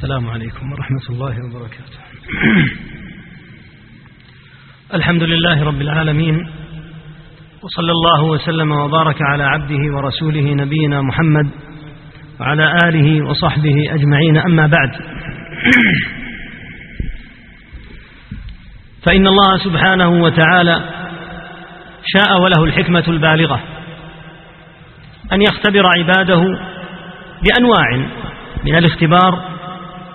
السلام عليكم ورحمة الله وبركاته. الحمد لله رب العالمين وصلى الله وسلم وبارك على عبده ورسوله نبينا محمد وعلى آله وصحبه أجمعين. أما بعد فإن الله سبحانه وتعالى شاء وله الحكمة البالغة أن يختبر عباده بأنواع من الاختبار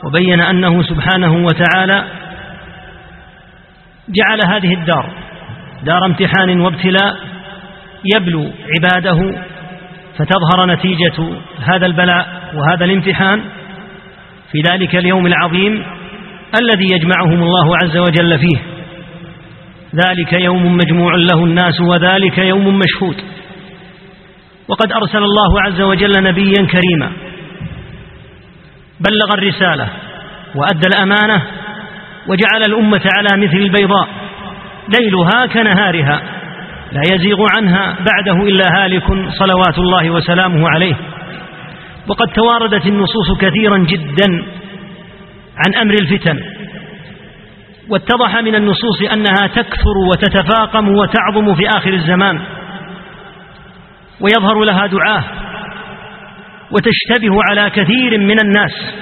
وبين أنه سبحانه وتعالى جعل هذه الدار دار امتحان وابتلاء يبلو عباده فتظهر نتيجة هذا البلاء وهذا الامتحان في ذلك اليوم العظيم الذي يجمعهم الله عز وجل فيه. ذلك يوم مجموع له الناس وذلك يوم مشهود. وقد أرسل الله عز وجل نبيا كريما. بلغ الرسالة وأدى الأمانة وجعل الأمة على مثل البيضاء ليلها كنهارها لا يزيغ عنها بعده إلا هالك صلوات الله وسلامه عليه. وقد تواردت النصوص كثيرا جدا عن أمر الفتن واتضح من النصوص أنها تكثر وتتفاقم وتعظم في آخر الزمان ويظهر لها دعاه وتشتبه على كثير من الناس.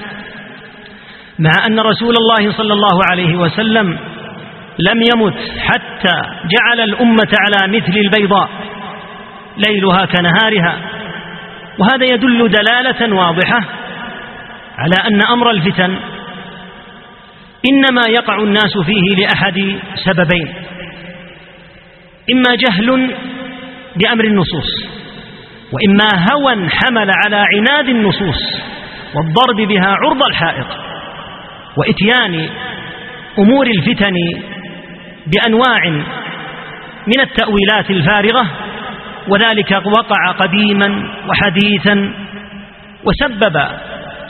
مع أن رسول الله صلى الله عليه وسلم لم يمت حتى جعل الأمة على مثل البيضاء ليلها كنهارها. وهذا يدل دلالة واضحة على أن أمر الفتن إنما يقع الناس فيه لأحد سببين. إما جهل بأمر النصوص. وإما هوى حمل على عناد النصوص والضرب بها عرض الحائط وإتيان أمور الفتن بأنواع من التأويلات الفارغة وذلك وقع قديما وحديثا وسبب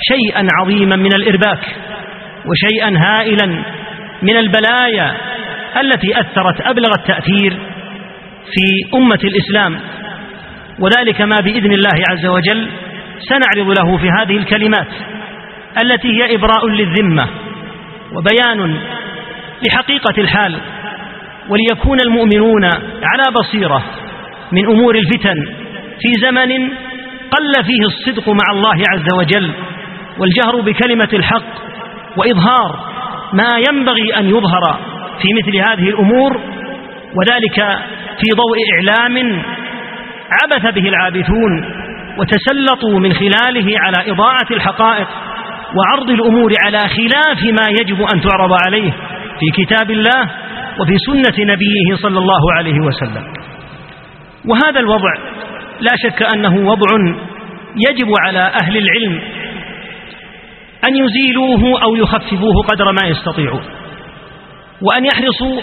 شيئا عظيما من الإرباك وشيئا هائلا من البلايا التي أثرت أبلغ التأثير في أمة الإسلام. وذلك ما بإذن الله عز وجل سنعرض له في هذه الكلمات التي هي إبراء للذمة وبيان لحقيقة الحال وليكون المؤمنون على بصيرة من أمور الفتن في زمن قل فيه الصدق مع الله عز وجل والجهر بكلمة الحق وإظهار ما ينبغي أن يظهر في مثل هذه الأمور وذلك في ضوء إعلام عبث به العابثون وتسلطوا من خلاله على إضاعة الحقائق وعرض الأمور على خلاف ما يجب أن تعرض عليه في كتاب الله وفي سنة نبيه صلى الله عليه وسلم. وهذا الوضع لا شك أنه وضع يجب على أهل العلم أن يزيلوه أو يخففوه قدر ما يستطيعون وأن يحرصوا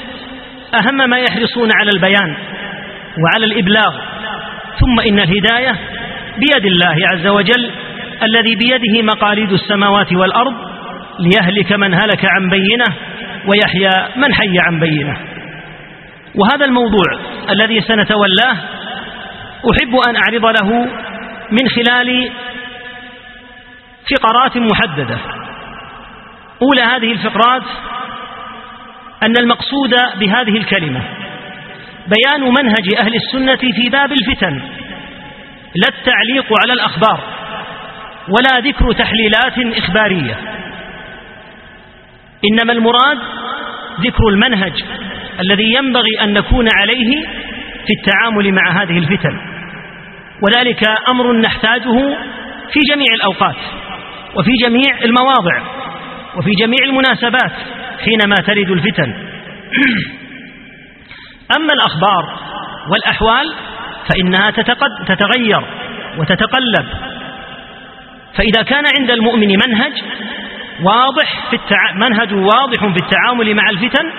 أهم ما يحرصون على البيان وعلى الإبلاغ ثم إن الهداية بيد الله عز وجل الذي بيده مقاليد السماوات والأرض ليهلك من هلك عن بينة ويحيى من حي عن بينة. وهذا الموضوع الذي سنتولاه أحب أن أعرض له من خلال فقرات محددة. أولى هذه الفقرات أن المقصود بهذه الكلمة بيان منهج أهل السنة في باب الفتن لا التعليق على الأخبار ولا ذكر تحليلات إخبارية. إنما المراد ذكر المنهج الذي ينبغي أن نكون عليه في التعامل مع هذه الفتن. وذلك أمر نحتاجه في جميع الأوقات وفي جميع المواضع وفي جميع المناسبات حينما ترد الفتن. أما الأخبار والأحوال فإنها تتغير وتتقلب. فإذا كان عند المؤمن منهج واضح في التع... منهج واضح في التعامل مع الفتن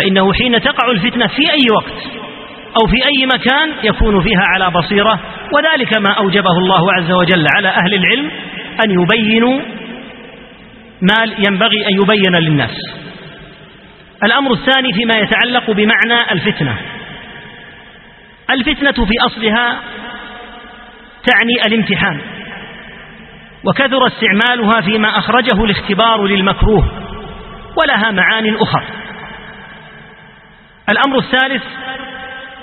فإنه حين تقع الفتنة في أي وقت أو في أي مكان يكون فيها على بصيرة وذلك ما أوجبه الله عز وجل على أهل العلم أن يبينوا ما ينبغي أن يبين للناس. الأمر الثاني فيما يتعلق بمعنى الفتنة. الفتنة في أصلها تعني الامتحان وكثر استعمالها فيما أخرجه الاختبار للمكروه ولها معان أخرى الأمر الثالث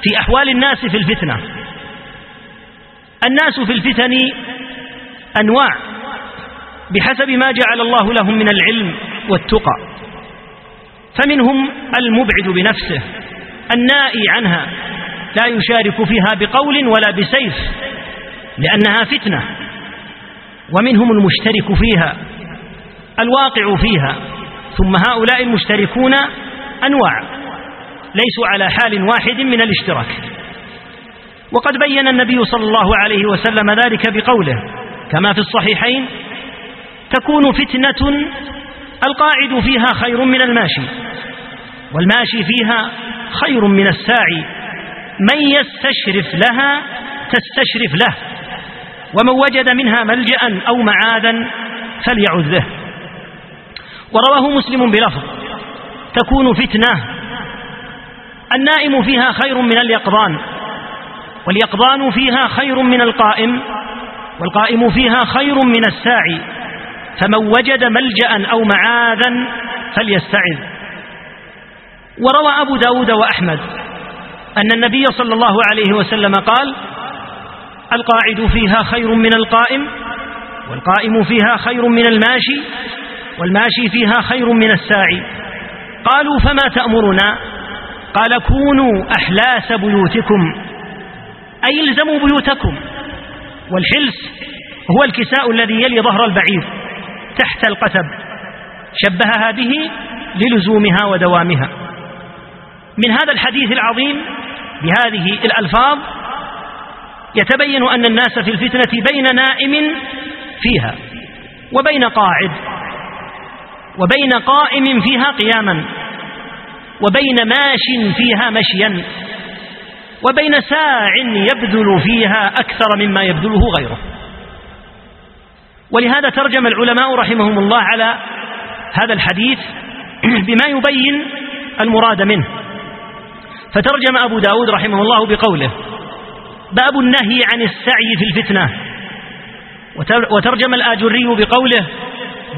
في أحوال الناس في الفتنة. الناس في الفتن أنواع بحسب ما جعل الله لهم من العلم والتقى. فمنهم المبعد بنفسه النائي عنها لا يشارك فيها بقول ولا بسيف لأنها فتنة. ومنهم المشترك فيها الواقع فيها ثم هؤلاء المشتركون أنواع ليسوا على حال واحد من الاشتراك. وقد بين النبي صلى الله عليه وسلم ذلك بقوله كما في الصحيحين تكون فتنة القاعد فيها خير من الماشي والماشي فيها خير من الساعي. من يستشرف لها تستشرف له ومن وجد منها ملجأ أو معاذا فليعذ به ورواه مسلم بلفظ تكون فتنة. النائم فيها خير من اليقظان واليقظان فيها خير من القائم والقائم فيها خير من الساعي. فمن وجد ملجأ أو معاذا فليستعذ. وروى أبو داود وأحمد أن النبي صلى الله عليه وسلم قال القاعد فيها خير من القائم والقائم فيها خير من الماشي والماشي فيها خير من الساعي. قالوا فما تأمرنا؟ قال كونوا أحلاس بيوتكم أي الزموا بيوتكم والحلس هو الكساء الذي يلي ظهر البعير. تحت القتب شبهها به للزومها ودوامها. من هذا الحديث العظيم بهذه الألفاظ يتبين أن الناس في الفتنة بين نائم فيها وبين قاعد وبين قائم فيها قياما وبين ماش فيها مشيا وبين ساع يبذل فيها أكثر مما يبذله غيره. ولهذا ترجم العلماء رحمهم الله على هذا الحديث بما يبين المراد منه. فترجم أبو داود رحمه الله بقوله باب النهي عن السعي في الفتنة. وترجم الآجري بقوله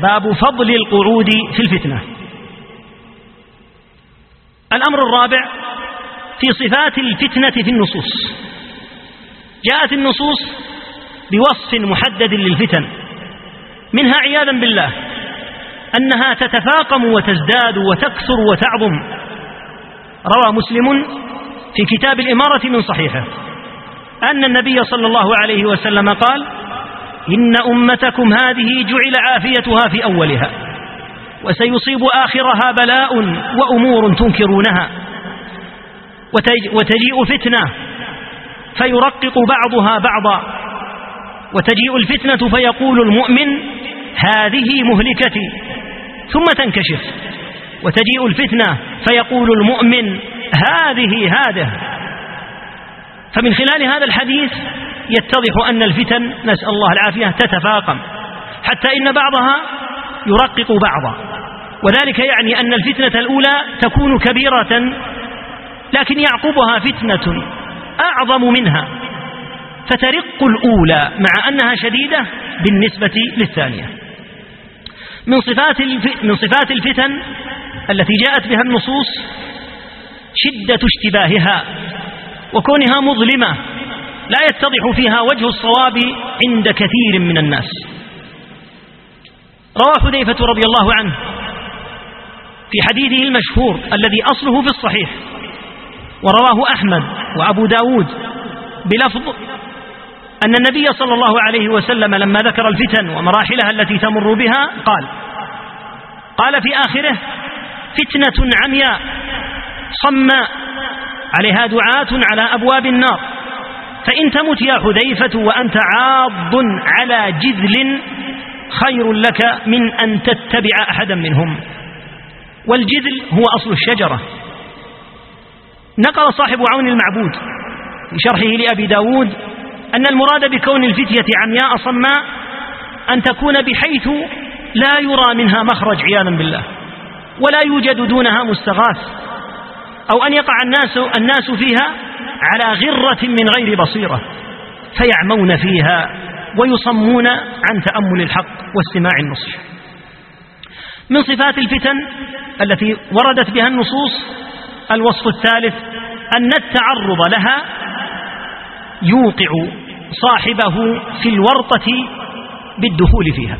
باب فضل القعود في الفتنة. الأمر الرابع في صفات الفتنة في النصوص. جاءت النصوص بوصف محدد للفتن. منها عياذا بالله أنها تتفاقم وتزداد وتكثر وتعظم. روى مسلم في كتاب الإمارة من صحيحه أن النبي صلى الله عليه وسلم قال إن أمتكم هذه جعل عافيتها في أولها وسيصيب آخرها بلاء وأمور تنكرونها وتجيء فتنة فيرقق بعضها بعضا وتجيء الفتنة فيقول المؤمن هذه مهلكتي. ثم تنكشف. وتجيء الفتنة فيقول المؤمن هذه هذه. فمن خلال هذا الحديث يتضح أن الفتن نسأل الله العافية تتفاقم. حتى إن بعضها يرقق بعضا. وذلك يعني أن الفتنة الأولى تكون كبيرة لكن يعقبها فتنة أعظم منها. فترق الأولى مع أنها شديدة بالنسبة للثانية. من صفات من صفات الفتن التي جاءت بها النصوص شدة اشتباهها وكونها مظلمة لا يتضح فيها وجه الصواب عند كثير من الناس. روى حذيفة رضي الله عنه في حديثه المشهور الذي أصله في الصحيح ورواه أحمد وأبو داود بلفظ أن النبي صلى الله عليه وسلم لما ذكر الفتن ومراحلها التي تمر بها قال قال في آخره فتنة عمياء صماء عليها دعاة على أبواب النار فإن تمت يا حذيفة وأنت عاض على جذل خير لك من أن تتبع أحدا منهم. والجذل هو أصل الشجرة. نقل صاحب عون المعبود في شرحه لأبي داود أن المراد بكون الفتية عمياء صماء أن تكون بحيث لا يرى منها مخرج عياذا بالله. ولا يوجد دونها مستغاث. أو أن يقع الناس, الناس فيها على غرة من غير بصيرة. فيعمون فيها ويصمون عن تأمل الحق واستماع النصح. من صفات الفتن التي وردت بها النصوص الوصف الثالث أن التعرض لها يوقع صاحبه في الورطة بالدخول فيها.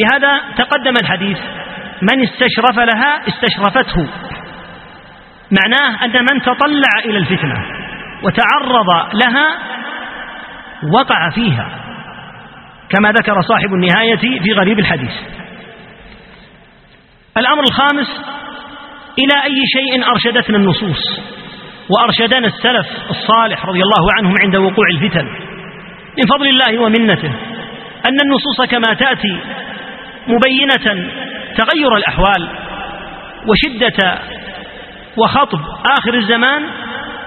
لهذا تقدم الحديث من استشرف لها استشرفته. معناه أن من تطلع إلى الفتنة وتعرض لها وقع فيها كما ذكر صاحب النهاية في غريب الحديث. الأمر الخامس إلى أي شيء أرشدتنا النصوص؟ وأرشدنا السلف الصالح رضي الله عنهم عند وقوع الفتن من فضل الله ومنته أن النصوص كما تأتي مبينة تغير الأحوال وشدة وخطب آخر الزمان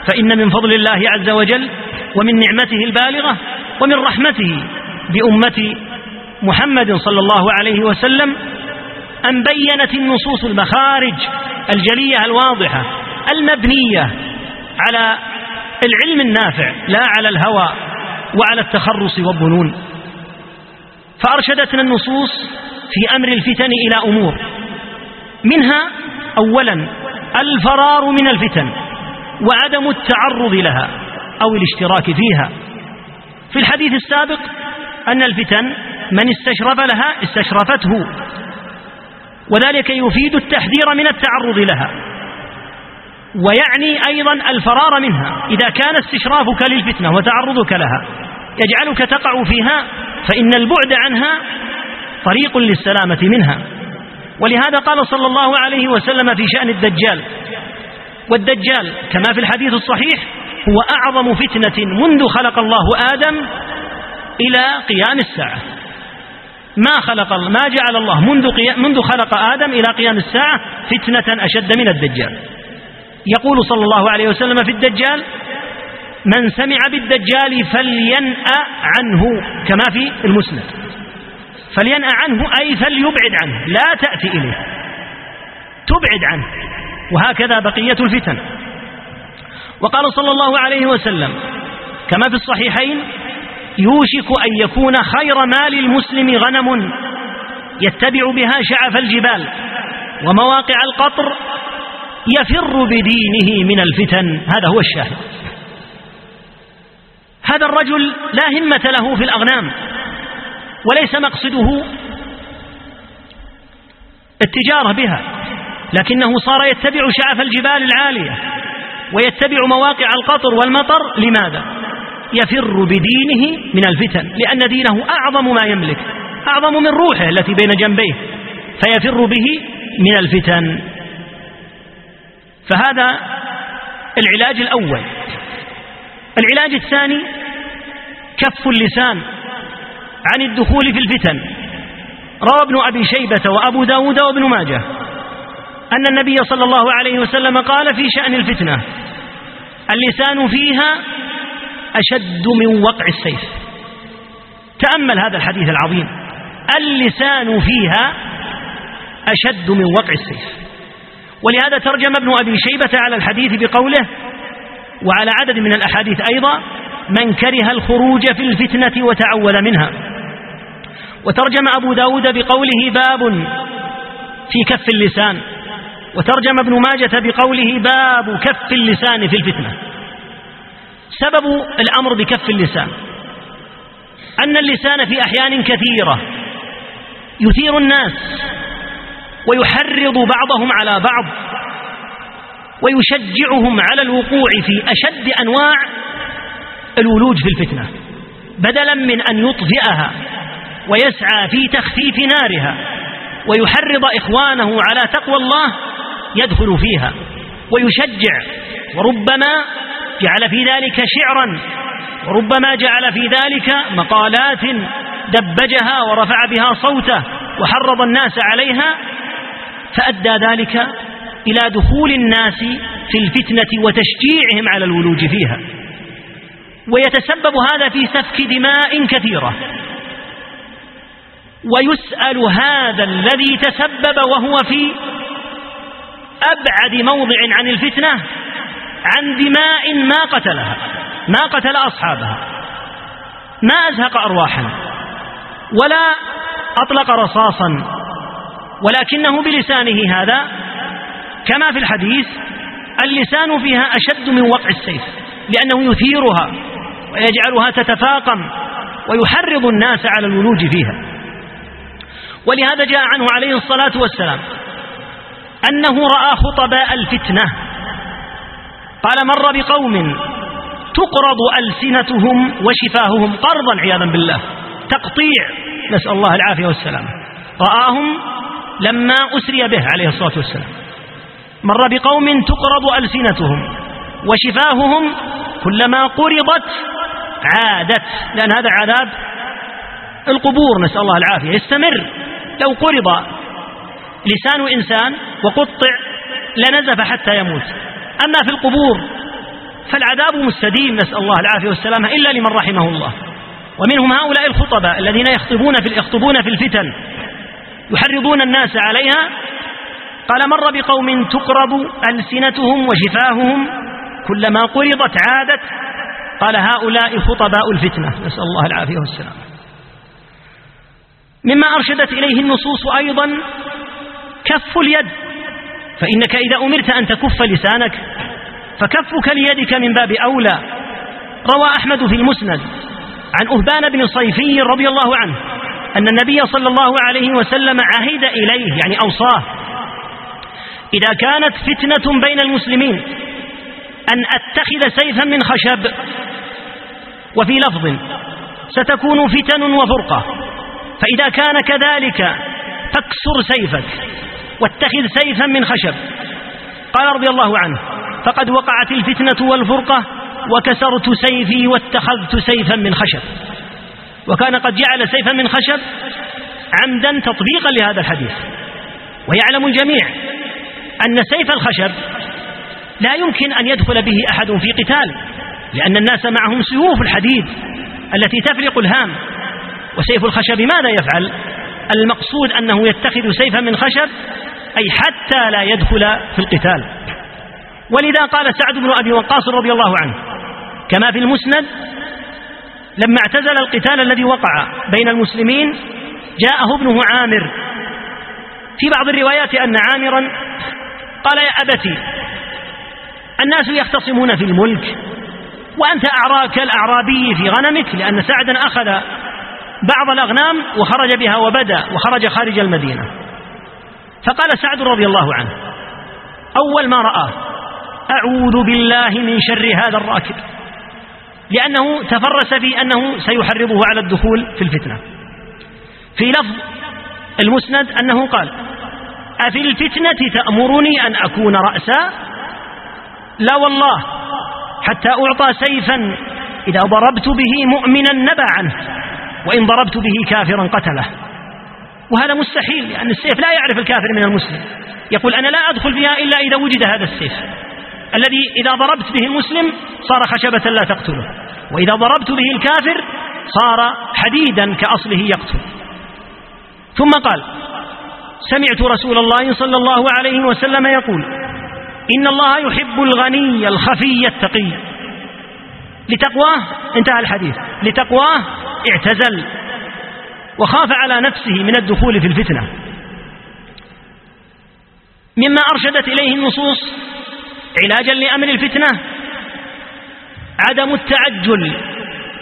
فإن من فضل الله عز وجل ومن نعمته البالغة ومن رحمته بأمة محمد صلى الله عليه وسلم أن بينت النصوص المخارج الجلية الواضحة المبنية على العلم النافع لا على الهوى وعلى التخرص والظنون. فأرشدتنا النصوص في أمر الفتن إلى أمور. منها أولا الفرار من الفتن وعدم التعرض لها أو الاشتراك فيها. في الحديث السابق أن الفتن من استشرف لها استشرفته وذلك يفيد التحذير من التعرض لها. ويعني أيضا الفرار منها. إذا كان استشرافك للفتنة وتعرضك لها يجعلك تقع فيها فإن البعد عنها طريق للسلامة منها. ولهذا قال صلى الله عليه وسلم في شأن الدجال والدجال كما في الحديث الصحيح هو أعظم فتنة منذ خلق الله آدم إلى قيام الساعة. ما خلق ما جعل الله منذ منذ خلق آدم إلى قيام الساعة فتنة أشد من الدجال. يقول صلى الله عليه وسلم في الدجال من سمع بالدجال فلينأ عنه كما في المسند. فلينأ عنه أي فليبعد عنه لا تأتي إليه تبعد عنه وهكذا بقية الفتن. وقال صلى الله عليه وسلم كما في الصحيحين يوشك أن يكون خير مال المسلم غنم يتبع بها شعف الجبال ومواقع القطر يفر بدينه من الفتن. هذا هو الشاهد. هذا الرجل لا همة له في الأغنام وليس مقصده التجارة بها لكنه صار يتبع شعف الجبال العالية ويتبع مواقع القطر والمطر. لماذا؟ يفر بدينه من الفتن لأن دينه أعظم ما يملك أعظم من روحه التي بين جنبيه فيفر به من الفتن. فهذا العلاج الأول. العلاج الثاني كف اللسان عن الدخول في الفتن. روى ابن أبي شيبة وأبو داود وابن ماجه أن النبي صلى الله عليه وسلم قال في شأن الفتنة اللسان فيها أشد من وقع السيف. تأمل هذا الحديث العظيم. اللسان فيها أشد من وقع السيف. ولهذا ترجم ابن أبي شيبة على الحديث بقوله وعلى عدد من الأحاديث أيضا من كره الخروج في الفتنة وتعوذ منها. وترجم أبو داود بقوله باب في كف اللسان. وترجم ابن ماجة بقوله باب كف اللسان في الفتنة. سبب الأمر بكف اللسان. أن اللسان في أحيان كثيرة يثير الناس ويحرض بعضهم على بعض ويشجعهم على الوقوع في أشد أنواع الولوج في الفتنة بدلا من أن يطفئها ويسعى في تخفيف نارها ويحرض إخوانه على تقوى الله يدخل فيها ويشجع وربما جعل في ذلك شعرا وربما جعل في ذلك مقالات دبجها ورفع بها صوته وحرض الناس عليها فأدى ذلك إلى دخول الناس في الفتنة وتشجيعهم على الولوج فيها. ويتسبب هذا في سفك دماء كثيرة. ويسأل هذا الذي تسبب وهو في أبعد موضع عن الفتنة عن دماء ما قتلها ما قتل أصحابها ما أزهق أرواحا ولا أطلق رصاصا ولكنه بلسانه هذا كما في الحديث اللسان فيها أشد من وقع السيف لأنه يثيرها ويجعلها تتفاقم ويحرض الناس على الولوج فيها. ولهذا جاء عنه عليه الصلاة والسلام أنه رأى خطباء الفتنة. قال مر بقوم تقرض ألسنتهم وشفاههم قرضا عياذا بالله تقطيع نسأل الله العافية والسلام رآهم لما أسري به عليه الصلاة والسلام. مر بقوم تقرض ألسنتهم وشفاههم كلما قرضت عادت لأن هذا عذاب القبور نسأل الله العافية. يستمر. لو قرض لسان إنسان وقطع لنزف حتى يموت. أما في القبور فالعذاب مستديم نسأل الله العافية والسلامة إلا لمن رحمه الله. ومنهم هؤلاء الخطباء الذين يخطبون في يخطبون في الفتن. يحرضون الناس عليها. قال مر بقوم تقرب ألسنتهم وشفاههم كلما قرضت عادت. قال هؤلاء خطباء الفتنة. نسأل الله العافية والسلام. مما أرشدت إليه النصوص أيضا كف اليد. فإنك إذا أمرت أن تكف لسانك فكفك ليدك من باب أولى. روى أحمد في المسند عن أهبان بن صيفي رضي الله عنه أن النبي صلى الله عليه وسلم عهد إليه يعني أوصاه. إذا كانت فتنة بين المسلمين أن أتخذ سيفا من خشب وفي لفظ ستكون فتن وفرقة فإذا كان كذلك فاكسر سيفك واتخذ سيفا من خشب. قال رضي الله عنه فقد وقعت الفتنة والفرقة وكسرت سيفي واتخذت سيفا من خشب. وكان قد جعل سيفا من خشب عمدا تطبيقا لهذا الحديث. ويعلم الجميع أن سيف الخشب لا يمكن أن يدخل به أحد في قتال لأن الناس معهم سيوف الحديد التي تفلق الهام. وسيف الخشب ماذا يفعل؟ المقصود أنه يتخذ سيفا من خشب أي حتى لا يدخل في القتال. ولذا قال سعد بن أبي وقاص رضي الله عنه كما في المسند لما اعتزل القتال الذي وقع بين المسلمين جاءه ابنه عامر. في بعض الروايات أن عامرا قال يا أبتي الناس يختصمون في الملك وأنت أعرى كالأعرابي في غنمك لأن سعدا أخذ بعض الأغنام وخرج بها وبدأ وخرج خارج المدينة. فقال سعد رضي الله عنه أول ما رآه أعوذ بالله من شر هذا الراكب. لأنه تفرس في أنه سيحرضه على الدخول في الفتنة. في لفظ المسند أنه قال أفي الفتنة تأمرني أن أكون رأسا؟ لا والله حتى أعطى سيفا إذا ضربت به مؤمنا نبى عنه وإن ضربت به كافرا قتله. وهذا مستحيل لأن السيف لا يعرف الكافر من المسلم. يقول أنا لا أدخل فيها إلا إذا وجد هذا السيف. الذي إذا ضربت به المسلم صار خشبة لا تقتله. وإذا ضربت به الكافر صار حديدا كأصله يقتل. ثم قال سمعت رسول الله صلى الله عليه وسلم يقول إن الله يحب الغني الخفي التقي. لتقواه انتهى الحديث. لتقواه اعتزل وخاف على نفسه من الدخول في الفتنة. مما أرشدت إليه النصوص علاجا لأمر الفتنة. عدم التعجل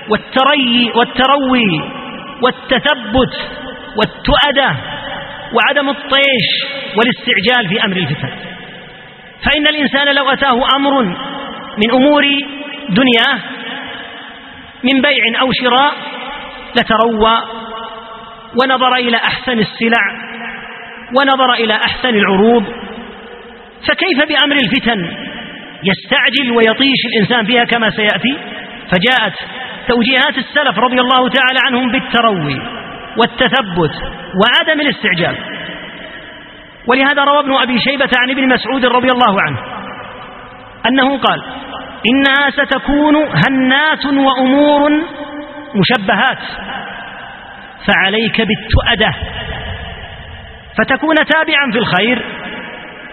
والتري والتروي والتثبت والتؤدة وعدم الطيش والاستعجال في أمر الفتن فإن الإنسان لو أتاه أمر من أمور دنياه من بيع أو شراء لتروى ونظر إلى أحسن السلع ونظر إلى أحسن العروض فكيف بأمر الفتن؟ يستعجل ويطيش الإنسان فيها كما سيأتي؟ فجاءت توجيهات السلف رضي الله تعالى عنهم بالتروي والتثبت وعدم الاستعجال. ولهذا روى ابن أبي شيبة عن ابن مسعود رضي الله عنه أنه قال إنها ستكون هنات وأمور مشبهات فعليك بالتؤدة فتكون تابعا في الخير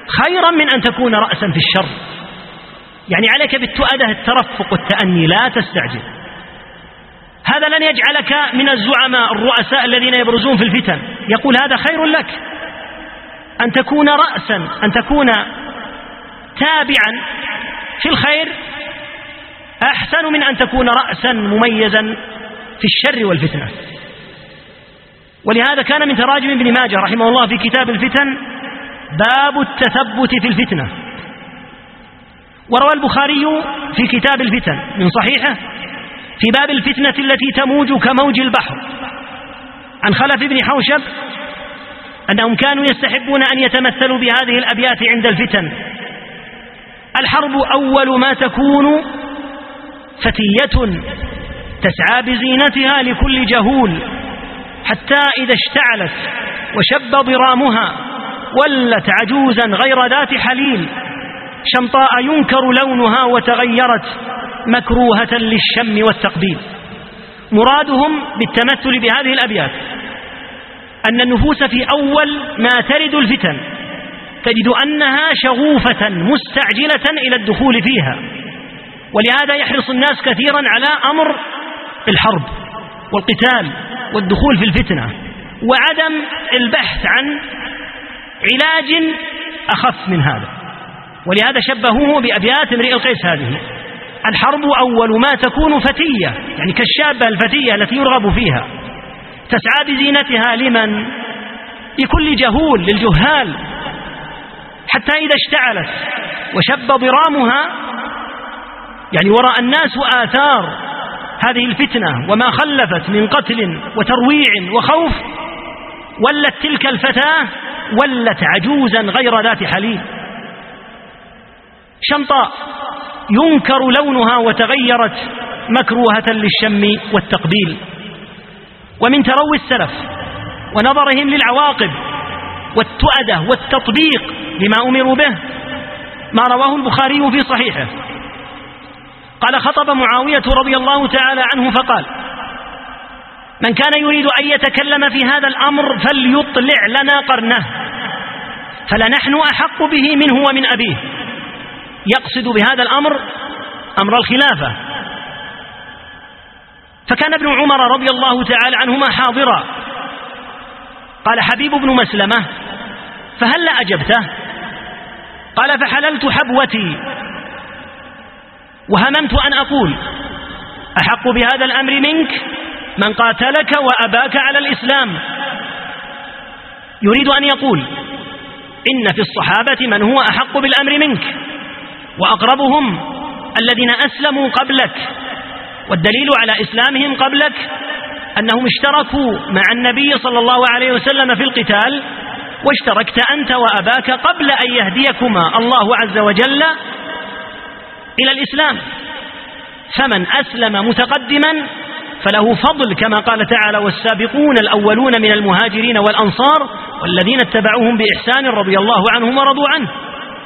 خيرا من أن تكون رأسا في الشر. يعني عليك بالتؤدة الترفق والتأني لا تستعجل. هذا لن يجعلك من الزعماء الرؤساء الذين يبرزون في الفتن. يقول هذا خير لك. أن تكون رأسا أن تكون تابعا في الخير أحسن من أن تكون رأسا مميزا في الشر والفتنة. ولهذا كان من تراجم ابن ماجه رحمه الله في كتاب الفتن باب التثبت في الفتنة. وروى البخاري في كتاب الفتن من صحيحه في باب الفتنة التي تموج كموج البحر. عن خلف بن حوشب أنهم كانوا يستحبون أن يتمثلوا بهذه الأبيات عند الفتن. الحرب أول ما تكون فتية تسعى بزينتها لكل جهول حتى إذا اشتعلت وشب ضرامها ولت عجوزا غير ذات حليل. شمطاء ينكر لونها وتغيرت مكروهة للشم والتقبيل. مرادهم بالتمثل بهذه الأبيات أن النفوس في أول ما ترد الفتن تجد أنها شغوفة مستعجلة إلى الدخول فيها. ولهذا يحرص الناس كثيرا على أمر الحرب والقتال والدخول في الفتنة وعدم البحث عن علاج أخف من هذا. ولهذا شبهوه بأبيات امرئ القيس هذه. الحرب أول ما تكون فتية يعني كالشابة الفتية التي يرغب فيها. تسعى بزينتها لمن؟ لكل جهول للجهال. حتى إذا اشتعلت وشب ضرامها يعني ورأى الناس آثار هذه الفتنة وما خلفت من قتل وترويع وخوف ولت تلك الفتاة ولت عجوزا غير ذات حليل شمطاء ينكر لونها وتغيرت مكروهة للشم والتقبيل. ومن تروي السلف ونظرهم للعواقب والتؤدة والتطبيق لما أمروا به ما رواه البخاري في صحيحه. قال خطب معاوية رضي الله تعالى عنه فقال من كان يريد أن يتكلم في هذا الأمر فليطلع لنا قرنه. فلنحن أحق به منه ومن أبيه. يقصد بهذا الأمر أمر الخلافة. فكان ابن عمر رضي الله تعالى عنهما حاضرا. قال حبيب بن مسلمة فهل أجبته؟ قال فحللت حبوتي. وهممت أن أقول أحق بهذا الأمر منك؟ من قاتلك وأباك على الإسلام. يريد أن يقول إن في الصحابة من هو أحق بالأمر منك وأقربهم الذين أسلموا قبلك والدليل على إسلامهم قبلك أنهم اشتركوا مع النبي صلى الله عليه وسلم في القتال واشتركت أنت وأباك قبل أن يهديكما الله عز وجل إلى الإسلام. فمن أسلم متقدما فله فضل كما قال تعالى والسابقون الأولون من المهاجرين والأنصار والذين اتبعوهم بإحسان رضي الله عنهم ورضوا عنه.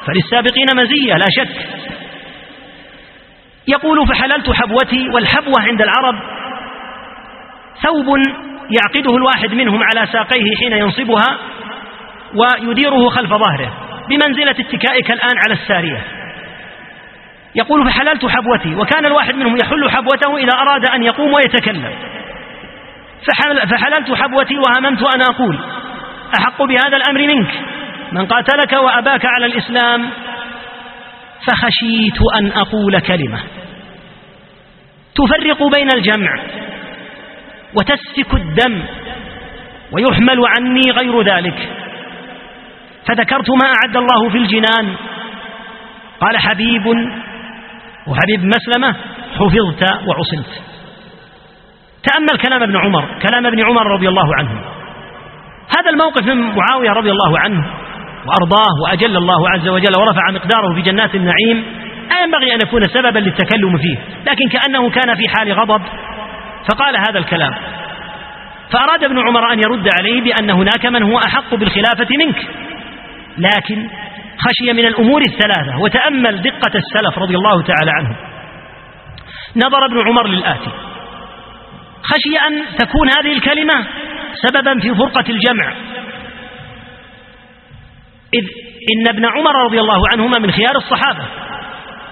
فللسابقين مزية لا شك. يقول فحللت حبوتي والحبوة عند العرب. ثوب يعقده الواحد منهم على ساقيه حين ينصبها ويديره خلف ظهره بمنزلة اتكائك الآن على السارية. يقول فحللت حبوتي. وكان الواحد منهم يحل حبوته إذا أراد أن يقوم ويتكلم. فحللت حبوتي وهممت أن أقول أحق بهذا الأمر منك؟ من قاتلك وأباك على الإسلام فخشيت أن أقول كلمة. تفرق بين الجمع وتسفك الدم ويحمل عني غير ذلك. فذكرت ما أعد الله في الجنان. قال حبيب وحبيب مسلمة حفظت وعصمت. تأمل كلام ابن عمر كلام ابن عمر رضي الله عنه. هذا الموقف من معاوية رضي الله عنه وأرضاه وأجل الله عز وجل ورفع مقداره في جنات النعيم. لا ينبغي أن يكون سببا للتكلم فيه لكن كأنه كان في حال غضب. فقال هذا الكلام فأراد ابن عمر أن يرد عليه بأن هناك من هو أحق بالخلافة منك لكن خشي من الأمور الثلاثة وتأمل دقة السلف رضي الله تعالى عنهم. نظر ابن عمر للآتي. خشي أن تكون هذه الكلمة سببا في فرقة الجمع. إذ إن ابن عمر رضي الله عنهما من خيار الصحابة.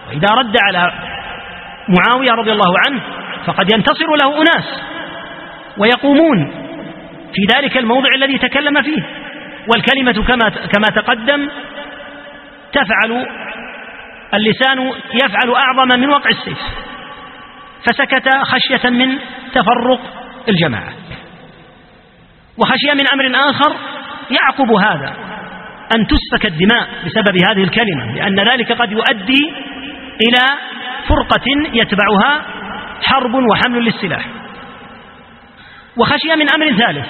وإذا رد على معاوية رضي الله عنه فقد ينتصر له أناس ويقومون في ذلك الموضع الذي تكلم فيه. والكلمة كما كما تقدم تفعل اللسان يفعل أعظم من وقع السيف. فسكت خشية من تفرق الجماعة. وخشية من أمر آخر يعقب هذا أن تسفك الدماء بسبب هذه الكلمة لأن ذلك قد يؤدي إلى فرقة يتبعها حرب وحمل للسلاح. وخشي من أمر ثالث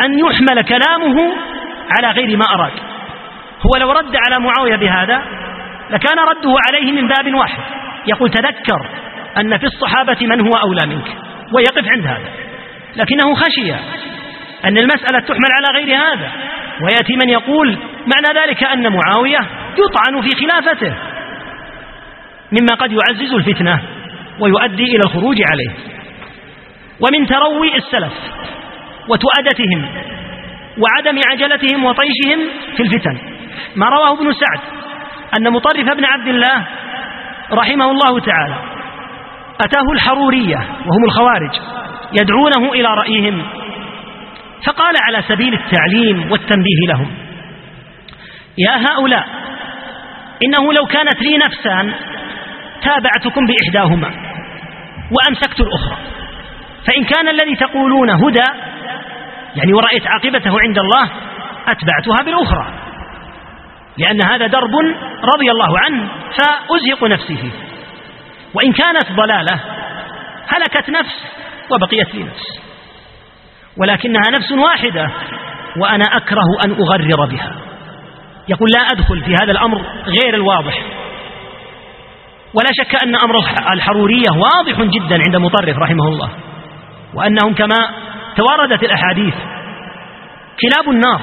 أن يحمل كلامه على غير ما أراد هو لو رد على معاوية بهذا لكان رده عليه من باب واحد. يقول تذكر أن في الصحابة من هو أولى منك ويقف عند هذا لكنه خشي أن المسألة تحمل على غير هذا ويأتي من يقول معنى ذلك أن معاوية يطعن في خلافته مما قد يعزز الفتنة ويؤدي إلى الخروج عليه. ومن تروي السلف وتؤدتهم وعدم عجلتهم وطيشهم في الفتن. ما رواه ابن سعد أن مطرف بن عبد الله رحمه الله تعالى أتاه الحرورية وهم الخوارج يدعونه إلى رأيهم فقال على سبيل التعليم والتنبيه لهم يا هؤلاء إنه لو كانت لي نفسان تابعتكم بإحداهما وأمسكت الأخرى فإن كان الذي تقولون هدى يعني ورأيت عاقبته عند الله أتبعتها بالأخرى. لأن هذا درب رضي الله عنه فأزهق نفسي فيه وإن كانت ضلالة هلكت نفس وبقيت لي نفس. ولكنها نفس واحدة وأنا أكره أن أغرر بها. يقول لا أدخل في هذا الأمر غير الواضح. ولا شك أن أمر الحرورية واضح جدا عند مطرف رحمه الله. وأنهم كما تواردت الأحاديث كلاب النار.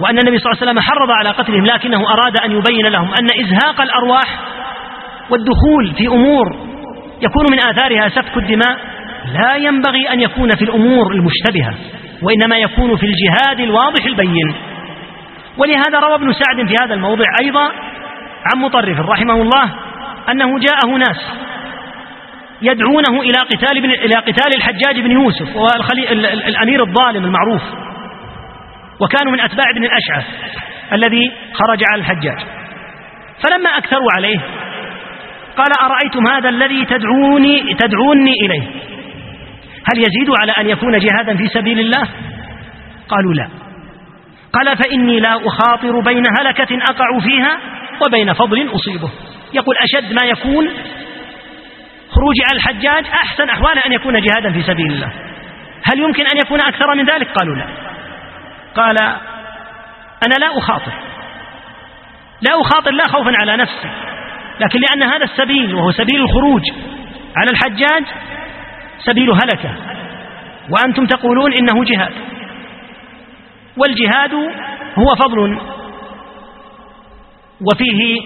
وأن النبي صلى الله عليه وسلم حرض على قتلهم لكنه أراد أن يبين لهم أن إزهاق الأرواح والدخول في أمور يكون من آثارها سفك الدماء لا ينبغي أن يكون في الأمور المشتبهة وإنما يكون في الجهاد الواضح البين. ولهذا روى ابن سعد في هذا الموضع أيضا عن مطرف رحمه الله أنه جاءه ناس يدعونه إلى قتال إلى قتال الحجاج بن يوسف الأمير الظالم المعروف. وكانوا من أتباع ابن الأشعث الذي خرج على الحجاج. فلما أكثروا عليه قال أرأيتم هذا الذي تدعوني تدعوني إليه؟ هل يزيد على أن يكون جهادا في سبيل الله؟ قالوا لا. قال فإني لا أخاطر بين هلكة أقع فيها وبين فضل أصيبه. يقول أشد ما يكون خروج على الحجاج أحسن أحوالا أن يكون جهادا في سبيل الله. هل يمكن أن يكون أكثر من ذلك؟ قالوا لا. قال أنا لا أخاطر. لا أخاطر لا خوفا على نفسي لكن لأن هذا السبيل وهو سبيل الخروج على الحجاج سبيل هلكة. وأنتم تقولون إنه جهاد. والجهاد هو فضل وفيه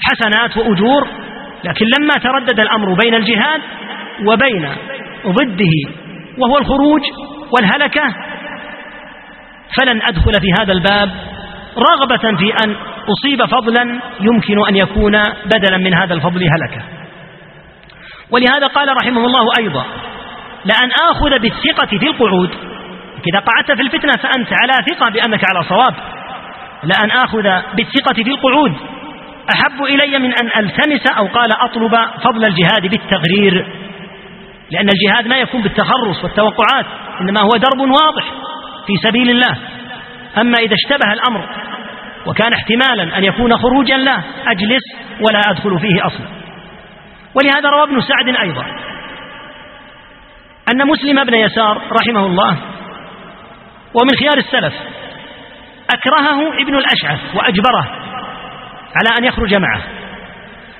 حسنات وأجور لكن لما تردد الأمر بين الجهاد وبين ضده وهو الخروج والهلكة فلن أدخل في هذا الباب رغبة في أن أصيب فضلا يمكن أن يكون بدلا من هذا الفضل هلكة. ولهذا قال رحمه الله أيضا لأن آخذ بالثقة في القعود إذا قعدت في الفتنة فأنت على ثقة بأنك على صواب. لأن آخذ بالثقة في القعود أحب إلي من أن ألتمس أو قال أطلب فضل الجهاد بالتغرير. لأن الجهاد ما يكون بالتخرص والتوقعات إنما هو درب واضح. في سبيل الله. أما إذا اشتبه الأمر وكان احتمالا أن يكون خروجا له أجلس ولا أدخل فيه أصلا. ولهذا روى ابن سعد أيضا أن مسلم بن يسار رحمه الله ومن خيار السلف أكرهه ابن الأشعث وأجبره على أن يخرج معه.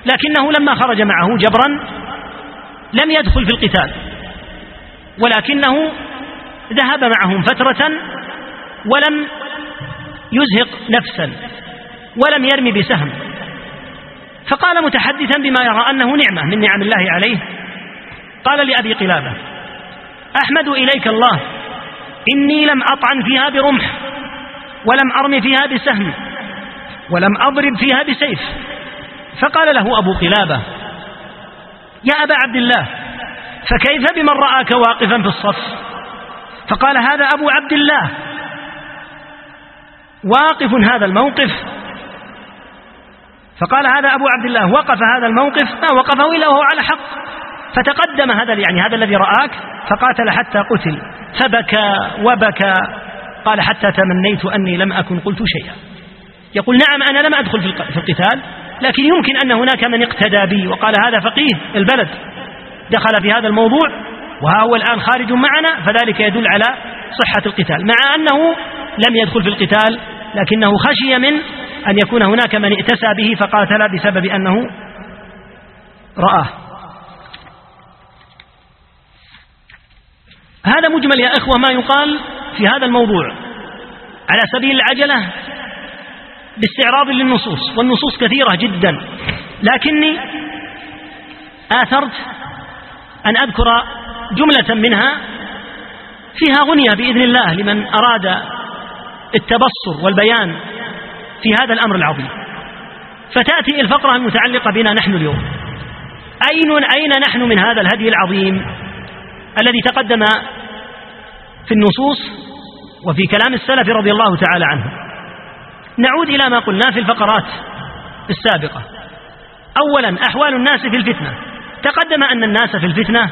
لكنه لما خرج معه جبرا لم يدخل في القتال ولكنه ذهب معهم فترة ولم يزهق نفسا ولم يرمي بسهم. فقال متحدثا بما يرى أنه نعمة من نعم الله عليه. قال لأبي قلابة أحمد إليك الله إني لم أطعن فيها برمح ولم أرم فيها بسهم ولم أضرب فيها بسيف. فقال له أبو قلابة يا أبا عبد الله فكيف بمن رآك واقفا في الصف؟ فقال هذا أبو عبد الله. واقف هذا الموقف. فقال هذا أبو عبد الله وقف هذا الموقف. ما وقفه إلا وهو على حق. فتقدم هذا يعني هذا الذي رآك فقاتل حتى قتل. فبكى وبكى. قال حتى تمنيت أني لم أكن قلت شيئا. يقول نعم أنا لم أدخل في القتال لكن يمكن أن هناك من اقتدى بي. وقال هذا فقيه البلد. دخل في هذا الموضوع. وها هو الآن خارج معنا فذلك يدل على صحة القتال. مع أنه لم يدخل في القتال لكنه خشي من أن يكون هناك من ائتسى به فقاتل بسبب أنه رآه. هذا مجمل يا إخوة ما يقال في هذا الموضوع. على سبيل العجلة باستعراض للنصوص والنصوص كثيرة جدا. لكني آثرت أن أذكر جملة منها فيها غنية بإذن الله لمن أراد التبصر والبيان في هذا الأمر العظيم. فتأتي الفقرة المتعلقة بنا نحن اليوم. أين أين نحن من هذا الهدي العظيم الذي تقدم في النصوص وفي كلام السلف رضي الله تعالى عنه؟ نعود إلى ما قلنا في الفقرات السابقة. أولا أحوال الناس في الفتنة. تقدم أن الناس في الفتنة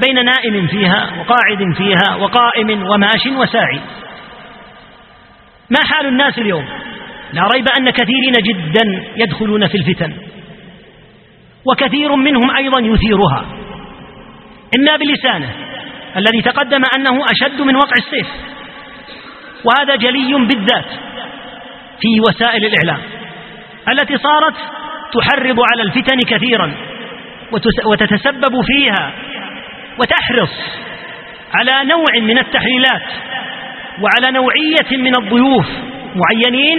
بين نائم فيها وقاعد فيها وقائم وماش وساعي. ما حال الناس اليوم؟ لا ريب أن كثيرين جدا يدخلون في الفتن. وكثير منهم أيضا يثيرها. إما بلسانه الذي تقدم أنه أشد من وقع السيف. وهذا جلي بالذات في وسائل الإعلام التي صارت تحرض على الفتن كثيرا وتتسبب فيها وتحرص على نوع من التحليلات وعلى نوعية من الضيوف. معينين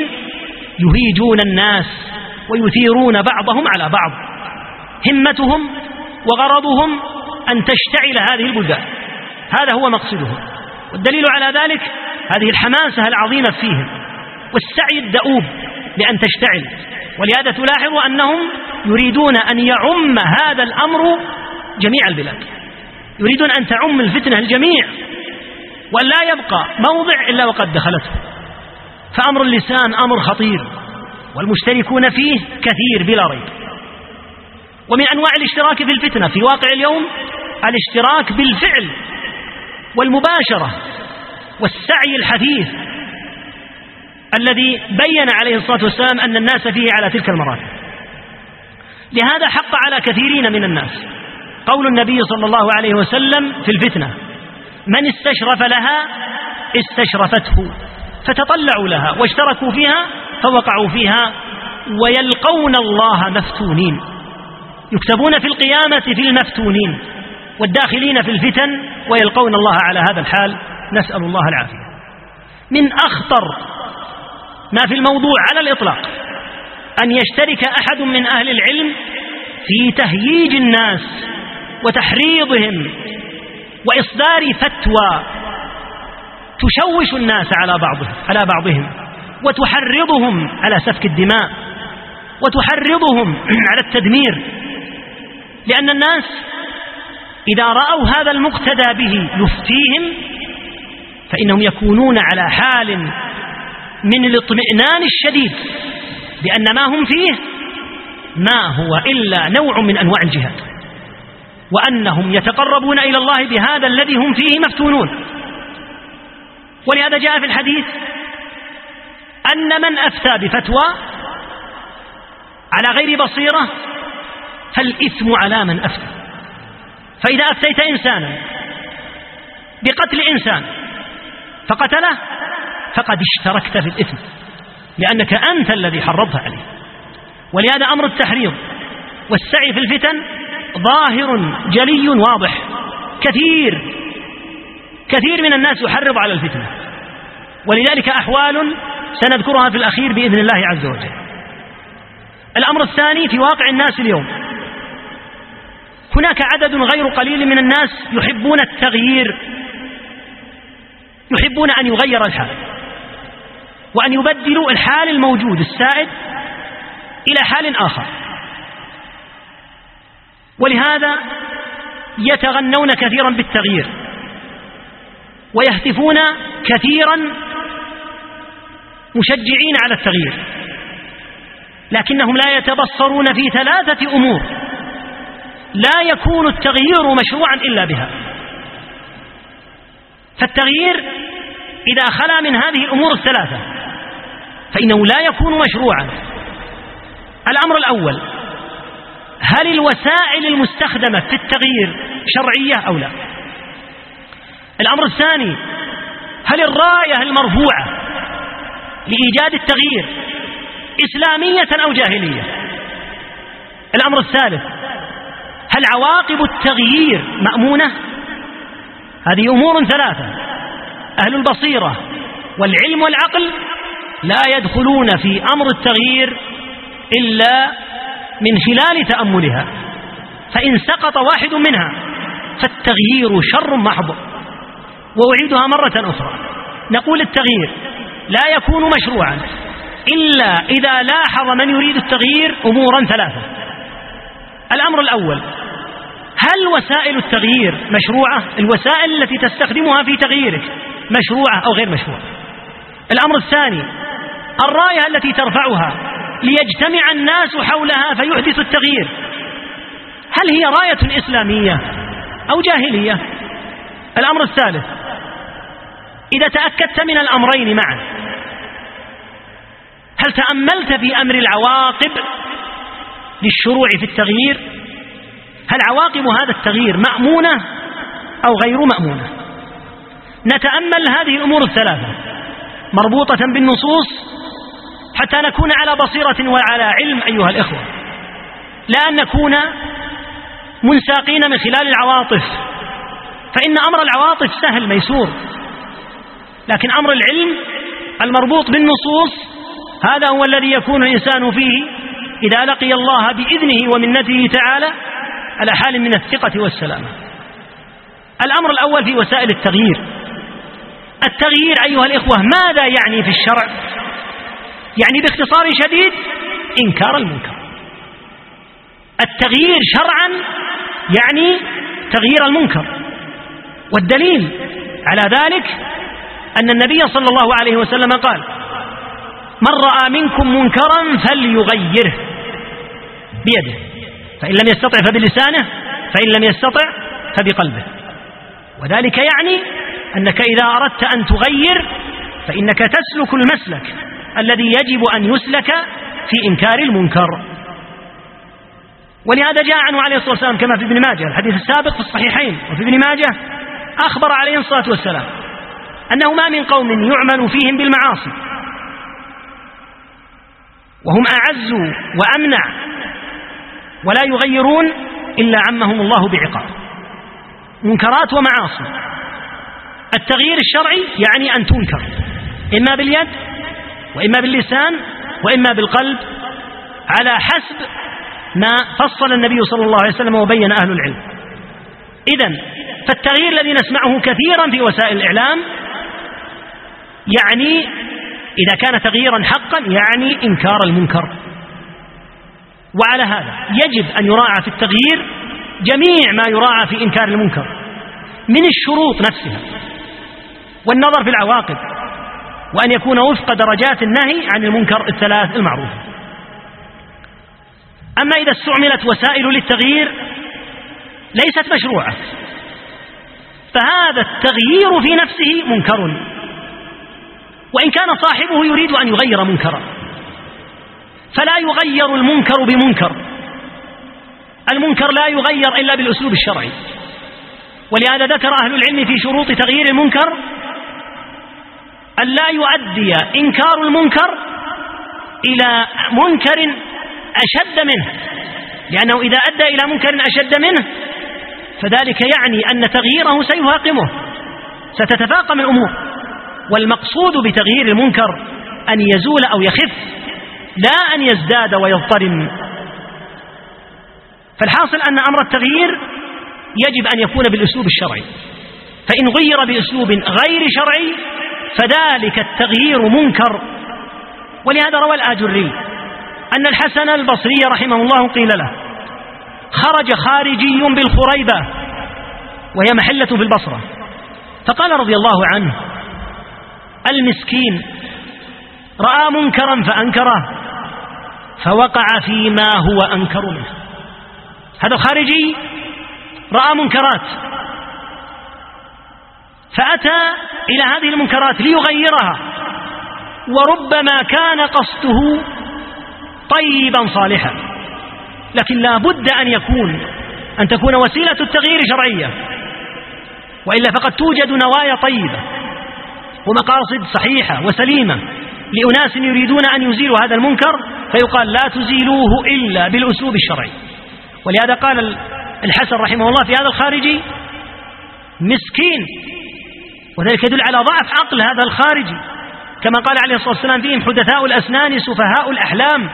يهيجون الناس ويثيرون بعضهم على بعض. همتهم وغرضهم أن تشتعل هذه البلدان. هذا هو مقصدهم. والدليل على ذلك هذه الحماسة العظيمة فيهم والسعي الدؤوب لأن تشتعل. ولهذا تلاحظ أنهم يريدون أن يعم هذا الأمر جميع البلاد. يريدون أن تعم الفتنة الجميع وأن لا يبقى موضع إلا وقد دخلته. فأمر اللسان أمر خطير والمشتركون فيه كثير بلا ريب. ومن أنواع الاشتراك في الفتنة في واقع اليوم الاشتراك بالفعل والمباشرة والسعي الحثيث الذي بين عليه الصلاة والسلام أن الناس فيه على تلك المراتب. لهذا حق على كثيرين من الناس قول النبي صلى الله عليه وسلم في الفتنة من استشرف لها استشرفته فتطلعوا لها واشتركوا فيها فوقعوا فيها ويلقون الله مفتونين. يكتبون في القيامة في المفتونين والداخلين في الفتن ويلقون الله على هذا الحال نسأل الله العافية. من أخطر ما في الموضوع على الإطلاق أن يشترك أحد من أهل العلم في تهييج الناس وتحريضهم وإصدار فتوى تشوش الناس على بعضهم على بعضهم وتحرضهم على سفك الدماء وتحرضهم على التدمير لأن الناس إذا رأوا هذا المقتدى به يفتيهم فإنهم يكونون على حال من الاطمئنان الشديد بأن ما هم فيه ما هو إلا نوع من أنواع الجهاد. وأنهم يتقربون إلى الله بهذا الذي هم فيه مفتونون. ولهذا جاء في الحديث أن من أفتى بفتوى على غير بصيرة فالإثم على من أفتى. فإذا أفتيت إنسانا بقتل إنسان فقتله فقد اشتركت في الإثم لأنك أنت الذي حرضت عليه. ولهذا أمر التحريض والسعي في الفتن ظاهر جلي واضح. كثير كثير من الناس يحرض على الفتنة. ولذلك أحوال سنذكرها في الأخير بإذن الله عز وجل. الأمر الثاني في واقع الناس اليوم. هناك عدد غير قليل من الناس يحبون التغيير. يحبون أن يغير الحال. وأن يبدلوا الحال الموجود السائد إلى حال آخر. ولهذا يتغنون كثيرا بالتغيير ويهتفون كثيرا مشجعين على التغيير لكنهم لا يتبصرون في ثلاثة أمور لا يكون التغيير مشروعا إلا بها. فالتغيير إذا خلا من هذه الأمور الثلاثة فإنه لا يكون مشروعا. الأمر الأول هل الوسائل المستخدمة في التغيير شرعية أو لا؟ الأمر الثاني هل الراية المرفوعة لإيجاد التغيير إسلامية أو جاهلية؟ الأمر الثالث هل عواقب التغيير مأمونة؟ هذه أمور ثلاثة أهل البصيرة والعلم والعقل لا يدخلون في أمر التغيير إلا من خلال تأملها. فإن سقط واحد منها فالتغيير شر محض. وأعيدها مرة أخرى. نقول التغيير لا يكون مشروعا إلا إذا لاحظ من يريد التغيير أمورا ثلاثة. الأمر الأول هل وسائل التغيير مشروعة؟ الوسائل التي تستخدمها في تغييرك مشروعة أو غير مشروعة؟ الأمر الثاني الراية التي ترفعها ليجتمع الناس حولها فيحدث التغيير. هل هي راية إسلامية أو جاهلية؟ الأمر الثالث إذا تأكدت من الأمرين معا هل تأملت في أمر العواقب للشروع في التغيير؟ هل عواقب هذا التغيير مأمونة أو غير مأمونة؟ نتأمل هذه الأمور الثلاثة مربوطة بالنصوص حتى نكون على بصيرة وعلى علم أيها الإخوة. لا أن نكون منساقين من خلال العواطف. فإن أمر العواطف سهل ميسور. لكن أمر العلم المربوط بالنصوص هذا هو الذي يكون الإنسان فيه إذا لقي الله بإذنه ومنته تعالى على حال من الثقة والسلامة. الأمر الأول في وسائل التغيير. التغيير أيها الإخوة ماذا يعني في الشرع؟ يعني باختصار شديد إنكار المنكر. التغيير شرعا يعني تغيير المنكر. والدليل على ذلك أن النبي صلى الله عليه وسلم قال من رأى منكم منكرا فليغيره بيده فإن لم يستطع فبلسانه فإن لم يستطع فبقلبه. وذلك يعني أنك إذا أردت أن تغير فإنك تسلك المسلك. الذي يجب أن يسلك في إنكار المنكر. ولهذا جاء عنه عليه الصلاة والسلام كما في ابن ماجه الحديث السابق في الصحيحين وفي ابن ماجه أخبر عليه الصلاة والسلام أنه ما من قوم يعمل فيهم بالمعاصي وهم أعز وأمنع ولا يغيرون إلا عمهم الله بعقاب. منكرات ومعاصي. التغيير الشرعي يعني أن تنكر إما باليد وإما باللسان وإما بالقلب على حسب ما فصل النبي صلى الله عليه وسلم وبين أهل العلم. إذا فالتغيير الذي نسمعه كثيرا في وسائل الإعلام يعني إذا كان تغييرا حقا يعني إنكار المنكر. وعلى هذا يجب أن يراعى في التغيير جميع ما يراعى في إنكار المنكر من الشروط نفسها والنظر في العواقب. وأن يكون وفق درجات النهي عن المنكر الثلاث المعروفة أما إذا استعملت وسائل للتغيير ليست مشروعة. فهذا التغيير في نفسه منكر. وإن كان صاحبه يريد أن يغير منكرا. فلا يغير المنكر بمنكر. المنكر لا يغير إلا بالأسلوب الشرعي. ولهذا ذكر أهل العلم في شروط تغيير المنكر أن لا يؤدي إنكار المنكر إلى منكر أشد منه لأنه إذا أدى إلى منكر أشد منه فذلك يعني أن تغييره سيهاقمه ستتفاقم الأمور والمقصود بتغيير المنكر أن يزول أو يخف لا أن يزداد ويضطرم. فالحاصل أن أمر التغيير يجب أن يكون بالأسلوب الشرعي فإن غير بأسلوب غير شرعي فذلك التغيير منكر. ولهذا روى الآجري أن الحسن البصري رحمه الله قيل له خرج خارجي بالخريبة وهي محلة في البصرة. فقال رضي الله عنه المسكين رأى منكرا فأنكره فوقع فيما هو أنكر منه. هذا الخارجي رأى منكرات. فأتى إلى هذه المنكرات ليغيرها. وربما كان قصده طيبا صالحا. لكن لا بد أن يكون أن تكون وسيلة التغيير شرعية. وإلا فقد توجد نوايا طيبة ومقاصد صحيحة وسليمة لأناس يريدون أن يزيلوا هذا المنكر فيقال لا تزيلوه إلا بالأسلوب الشرعي. ولهذا قال الحسن رحمه الله في هذا الخارجي مسكين وذلك يدل على ضعف عقل هذا الخارجي. كما قال عليه الصلاة والسلام فيهم حدثاء الأسنان سفهاء الأحلام.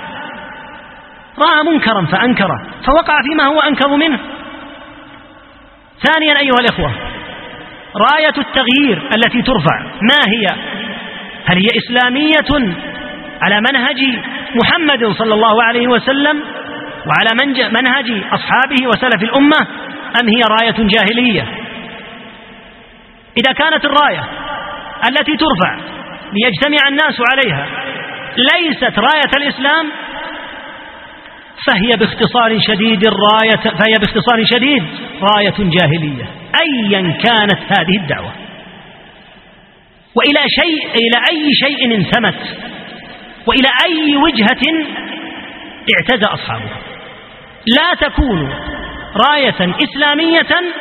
رأى منكرا فأنكره فوقع فيما هو أنكر منه. ثانيا أيها الإخوة راية التغيير التي ترفع. ما هي؟ هل هي إسلامية على منهج محمد صلى الله عليه وسلم وعلى منهج أصحابه وسلف الأمة أم هي راية جاهلية؟ إذا كانت الراية التي ترفع ليجتمع الناس عليها ليست راية الإسلام فهي باختصار شديد الراية فهي باختصار شديد راية جاهلية أيا كانت هذه الدعوة. وإلى شيء إلى أي شيء انثمت وإلى أي وجهة اعتدى أصحابها. لا تكون راية إسلامية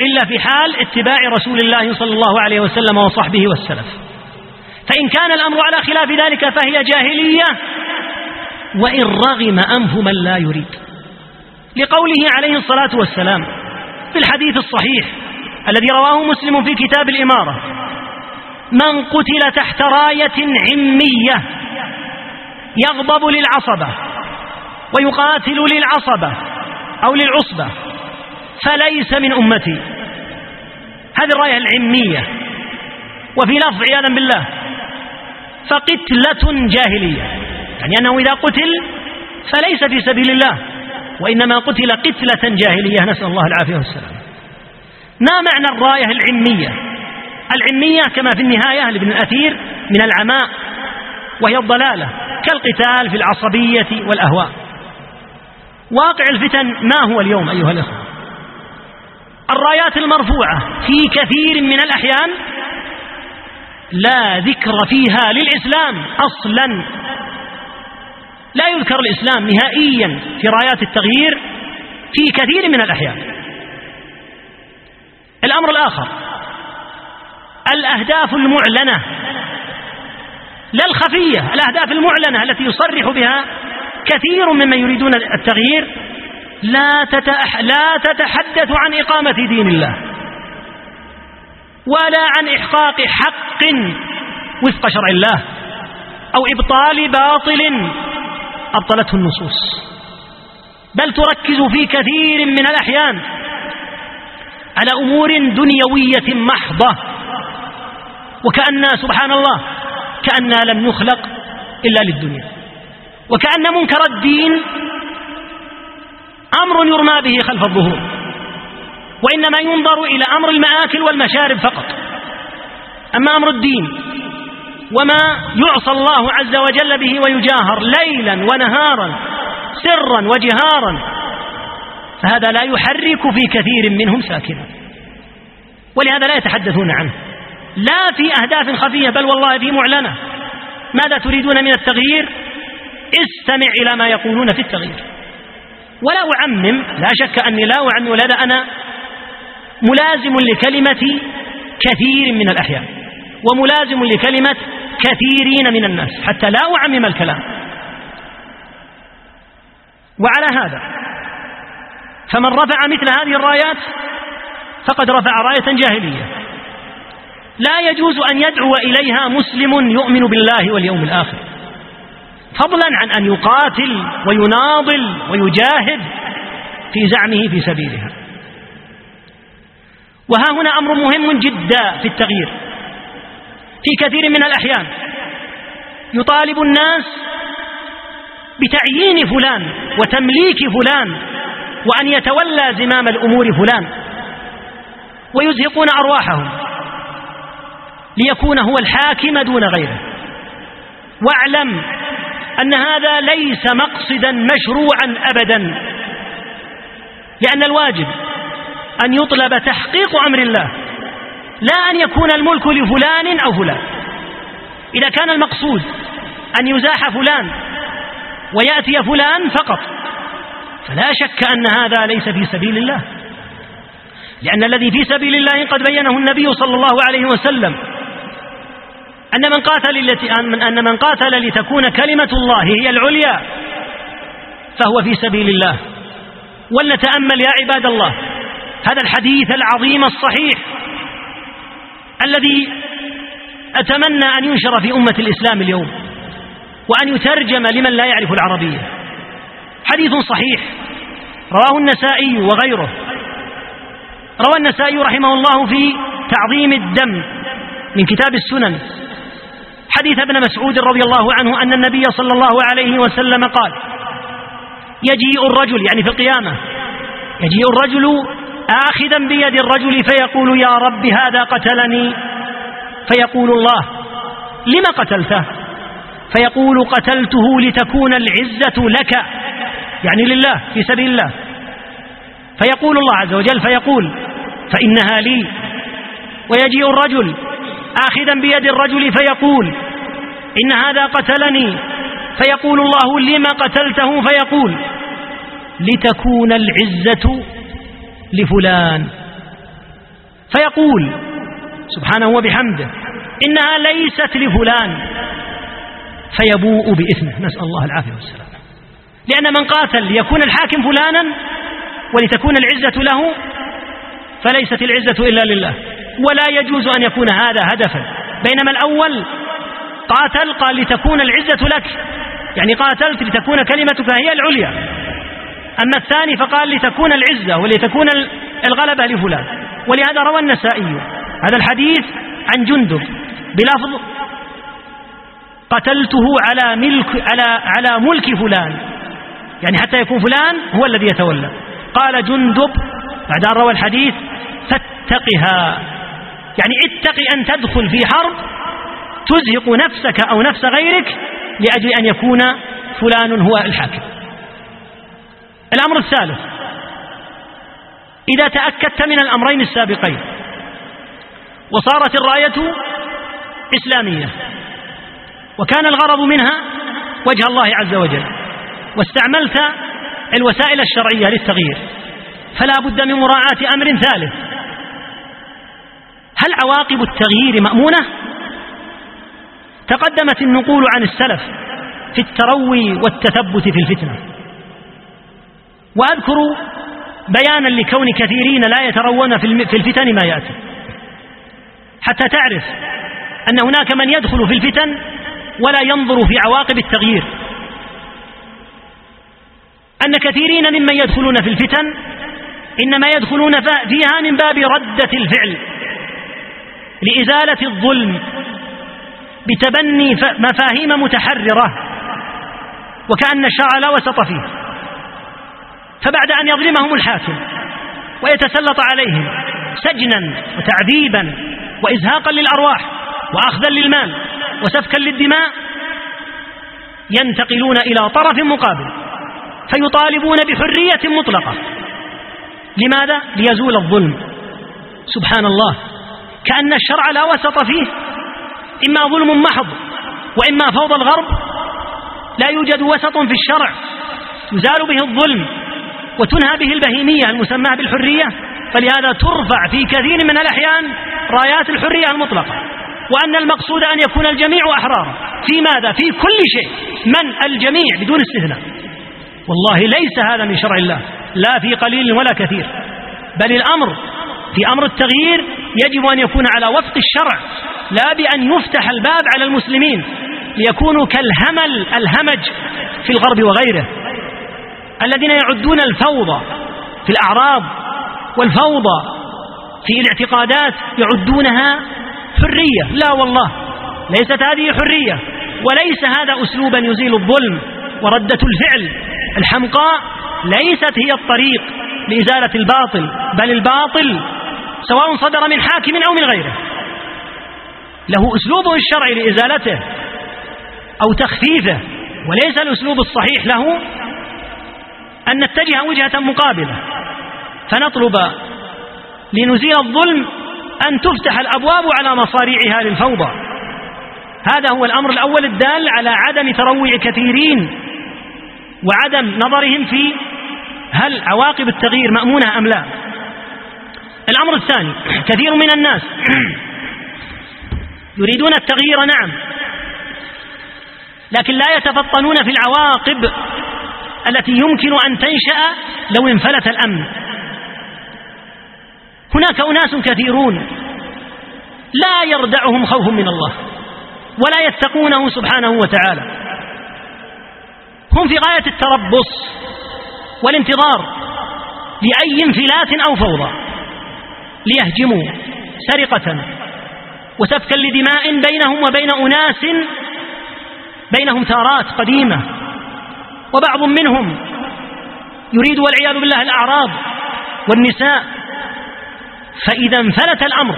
إلا في حال اتباع رسول الله صلى الله عليه وسلم وصحبه والسلف. فإن كان الأمر على خلاف ذلك فهي جاهلية وإن رغم أنف من لا يريد. لقوله عليه الصلاة والسلام في الحديث الصحيح الذي رواه مسلم في كتاب الإمارة من قتل تحت راية عمية يغضب للعصبة ويقاتل للعصبة أو للعصبة فليس من أمتي. هذه الراية العمية وفي لفظ عياذا بالله فقتلة جاهلية. يعني أنه إذا قتل فليس في سبيل الله وإنما قتل قتلة جاهلية. نسأل الله العافية والسلام. ما معنى الراية العمية العمية كما في النهاية لابن الأثير من العماء وهي الضلالة. كالقتال في العصبية والأهواء. واقع الفتن ما هو اليوم أيها الأخوة؟ الرايات المرفوعة في كثير من الأحيان لا ذكر فيها للإسلام أصلا. لا يذكر الإسلام نهائيا في رايات التغيير في كثير من الأحيان. الأمر الآخر الأهداف المعلنة لا الخفية الأهداف المعلنة التي يصرح بها كثير ممن يريدون التغيير لا, لا تتحدث عن إقامة دين الله ولا عن إحقاق حق وفق شرع الله أو إبطال باطل أبطلته النصوص. بل تركز في كثير من الأحيان على أمور دنيوية محضة وكأن سبحان الله كأننا لم نخلق إلا للدنيا وكأن منكر الدين أمر يرمى به خلف الظهور وإنما ينظر إلى أمر المآكل والمشارب فقط. أما أمر الدين وما يعصى الله عز وجل به ويجاهر ليلا ونهارا سرا وجهارا فهذا لا يحرك في كثير منهم ساكنا. ولهذا لا يتحدثون عنه لا في أهداف خفية بل والله في معلنة. ماذا تريدون من التغيير؟ استمع إلى ما يقولون في التغيير. ولا أعمم لا شك أني لا أعمم ولهذا أنا ملازم لكلمة كثير من الأحيان وملازم لكلمة كثيرين من الناس حتى لا أعمم الكلام. وعلى هذا فمن رفع مثل هذه الرايات فقد رفع راية جاهلية. لا يجوز أن يدعو إليها مسلم يؤمن بالله واليوم الآخر. فضلا عن أن يقاتل ويناضل ويجاهد في زعمه في سبيلها. وها هنا أمر مهم جدا في التغيير. في كثير من الأحيان يطالب الناس بتعيين فلان وتمليك فلان وأن يتولى زمام الأمور فلان ويزهقون أرواحهم ليكون هو الحاكم دون غيره. واعلم أن هذا ليس مقصدا مشروعا أبدا. لأن الواجب أن يطلب تحقيق أمر الله لا أن يكون الملك لفلان أو فلان. إذا كان المقصود أن يزاح فلان ويأتي فلان فقط فلا شك أن هذا ليس في سبيل الله. لأن الذي في سبيل الله قد بينه النبي صلى الله عليه وسلم أن من قاتل أن من قاتل لتكون كلمة الله هي العليا فهو في سبيل الله. ولنتأمل يا عباد الله هذا الحديث العظيم الصحيح الذي أتمنى أن ينشر في أمة الإسلام اليوم وأن يترجم لمن لا يعرف العربية. حديث صحيح رواه النسائي وغيره. روى النسائي رحمه الله في تعظيم الدم من كتاب السنن. حديث ابن مسعود رضي الله عنه أن النبي صلى الله عليه وسلم قال يجيء الرجل يعني في القيامة يجيء الرجل آخذا بيد الرجل فيقول يا رب هذا قتلني. فيقول الله لم قتلته؟ فيقول قتلته لتكون العزة لك. يعني لله في سبيل الله. فيقول الله عز وجل فيقول فإنها لي. ويجيء الرجل آخذا بيد الرجل فيقول إن هذا قتلني. فيقول الله لم قتلته؟ فيقول لتكون العزة لفلان. فيقول سبحانه وبحمده إنها ليست لفلان. فيبوء بإثمه. نسأل الله العافية والسلام. لأن من قاتل ليكون الحاكم فلانا ولتكون العزة له فليست العزة إلا لله. ولا يجوز أن يكون هذا هدفا. بينما الأول قاتل قال لتكون العزة لك. يعني قاتلت لتكون كلمتك هي العليا. أما الثاني فقال لتكون العزة ولتكون الغلبة لفلان. ولهذا روى النسائي هذا الحديث عن جندب بلفظ قتلته على ملك على على ملك فلان. يعني حتى يكون فلان هو الذي يتولى. قال جندب بعد أن روى الحديث فاتقها. يعني اتق أن تدخل في حرب تزهق نفسك أو نفس غيرك لأجل أن يكون فلان هو الحاكم. الأمر الثالث إذا تأكدت من الأمرين السابقين وصارت الراية إسلامية وكان الغرض منها وجه الله عز وجل واستعملت الوسائل الشرعية للتغيير فلا بد من مراعاة أمر ثالث هل عواقب التغيير مأمونة؟ تقدمت النقول عن السلف في التروي والتثبت في الفتنة. وأذكر بيانا لكون كثيرين لا يترون في الفتن ما يأتي. حتى تعرف أن هناك من يدخل في الفتن ولا ينظر في عواقب التغيير. أن كثيرين ممن يدخلون في الفتن إنما يدخلون فيها من باب ردة الفعل. لإزالة الظلم بتبني مفاهيم متحررة وكأن الشرع لا وسط فيه. فبعد أن يظلمهم الحاكم ويتسلط عليهم سجنا وتعذيبا وإزهاقا للأرواح وأخذا للمال وسفكا للدماء ينتقلون إلى طرف مقابل فيطالبون بحرية مطلقة. لماذا؟ ليزول الظلم. سبحان الله. كأن الشرع لا وسط فيه. إما ظلم محض وإما فوضى الغرب. لا يوجد وسط في الشرع. يزال به الظلم وتنهى به البهيمية المسماة بالحرية. فلهذا ترفع في كثير من الأحيان رايات الحرية المطلقة. وأن المقصود أن يكون الجميع أحرارا في ماذا؟ في كل شيء. من؟ الجميع بدون استثناء. والله ليس هذا من شرع الله. لا في قليل ولا كثير. بل الأمر في أمر التغيير يجب أن يكون على وفق الشرع لا بأن يفتح الباب على المسلمين ليكونوا كالهمل الهمج في الغرب وغيره. الذين يعدون الفوضى في الأعراض والفوضى في الاعتقادات يعدونها حرية. لا والله ليست هذه حرية وليس هذا أسلوبا يزيل الظلم وردة الفعل. الحمقاء ليست هي الطريق لإزالة الباطل بل الباطل سواء صدر من حاكم أو من غيره. له أسلوبه الشرعي لإزالته أو تخفيفه وليس الأسلوب الصحيح له أن نتجه وجهة مقابلة. فنطلب لنزيل الظلم أن تفتح الأبواب على مصاريعها للفوضى. هذا هو الأمر الأول الدال على عدم تروع كثيرين وعدم نظرهم في هل عواقب التغيير مأمونة أم لا. الأمر الثاني كثير من الناس يريدون التغيير نعم لكن لا يتفطنون في العواقب التي يمكن أن تنشأ لو انفلت الأمن. هناك أناس كثيرون لا يردعهم خوف من الله ولا يتقونه سبحانه وتعالى. هم في غاية التربص والانتظار لأي انفلات أو فوضى. ليهجموا سرقة وسفكا لدماء بينهم وبين أناس بينهم ثارات قديمة وبعض منهم يريد والعياذ بالله الأعراض والنساء فإذا انفلت الأمر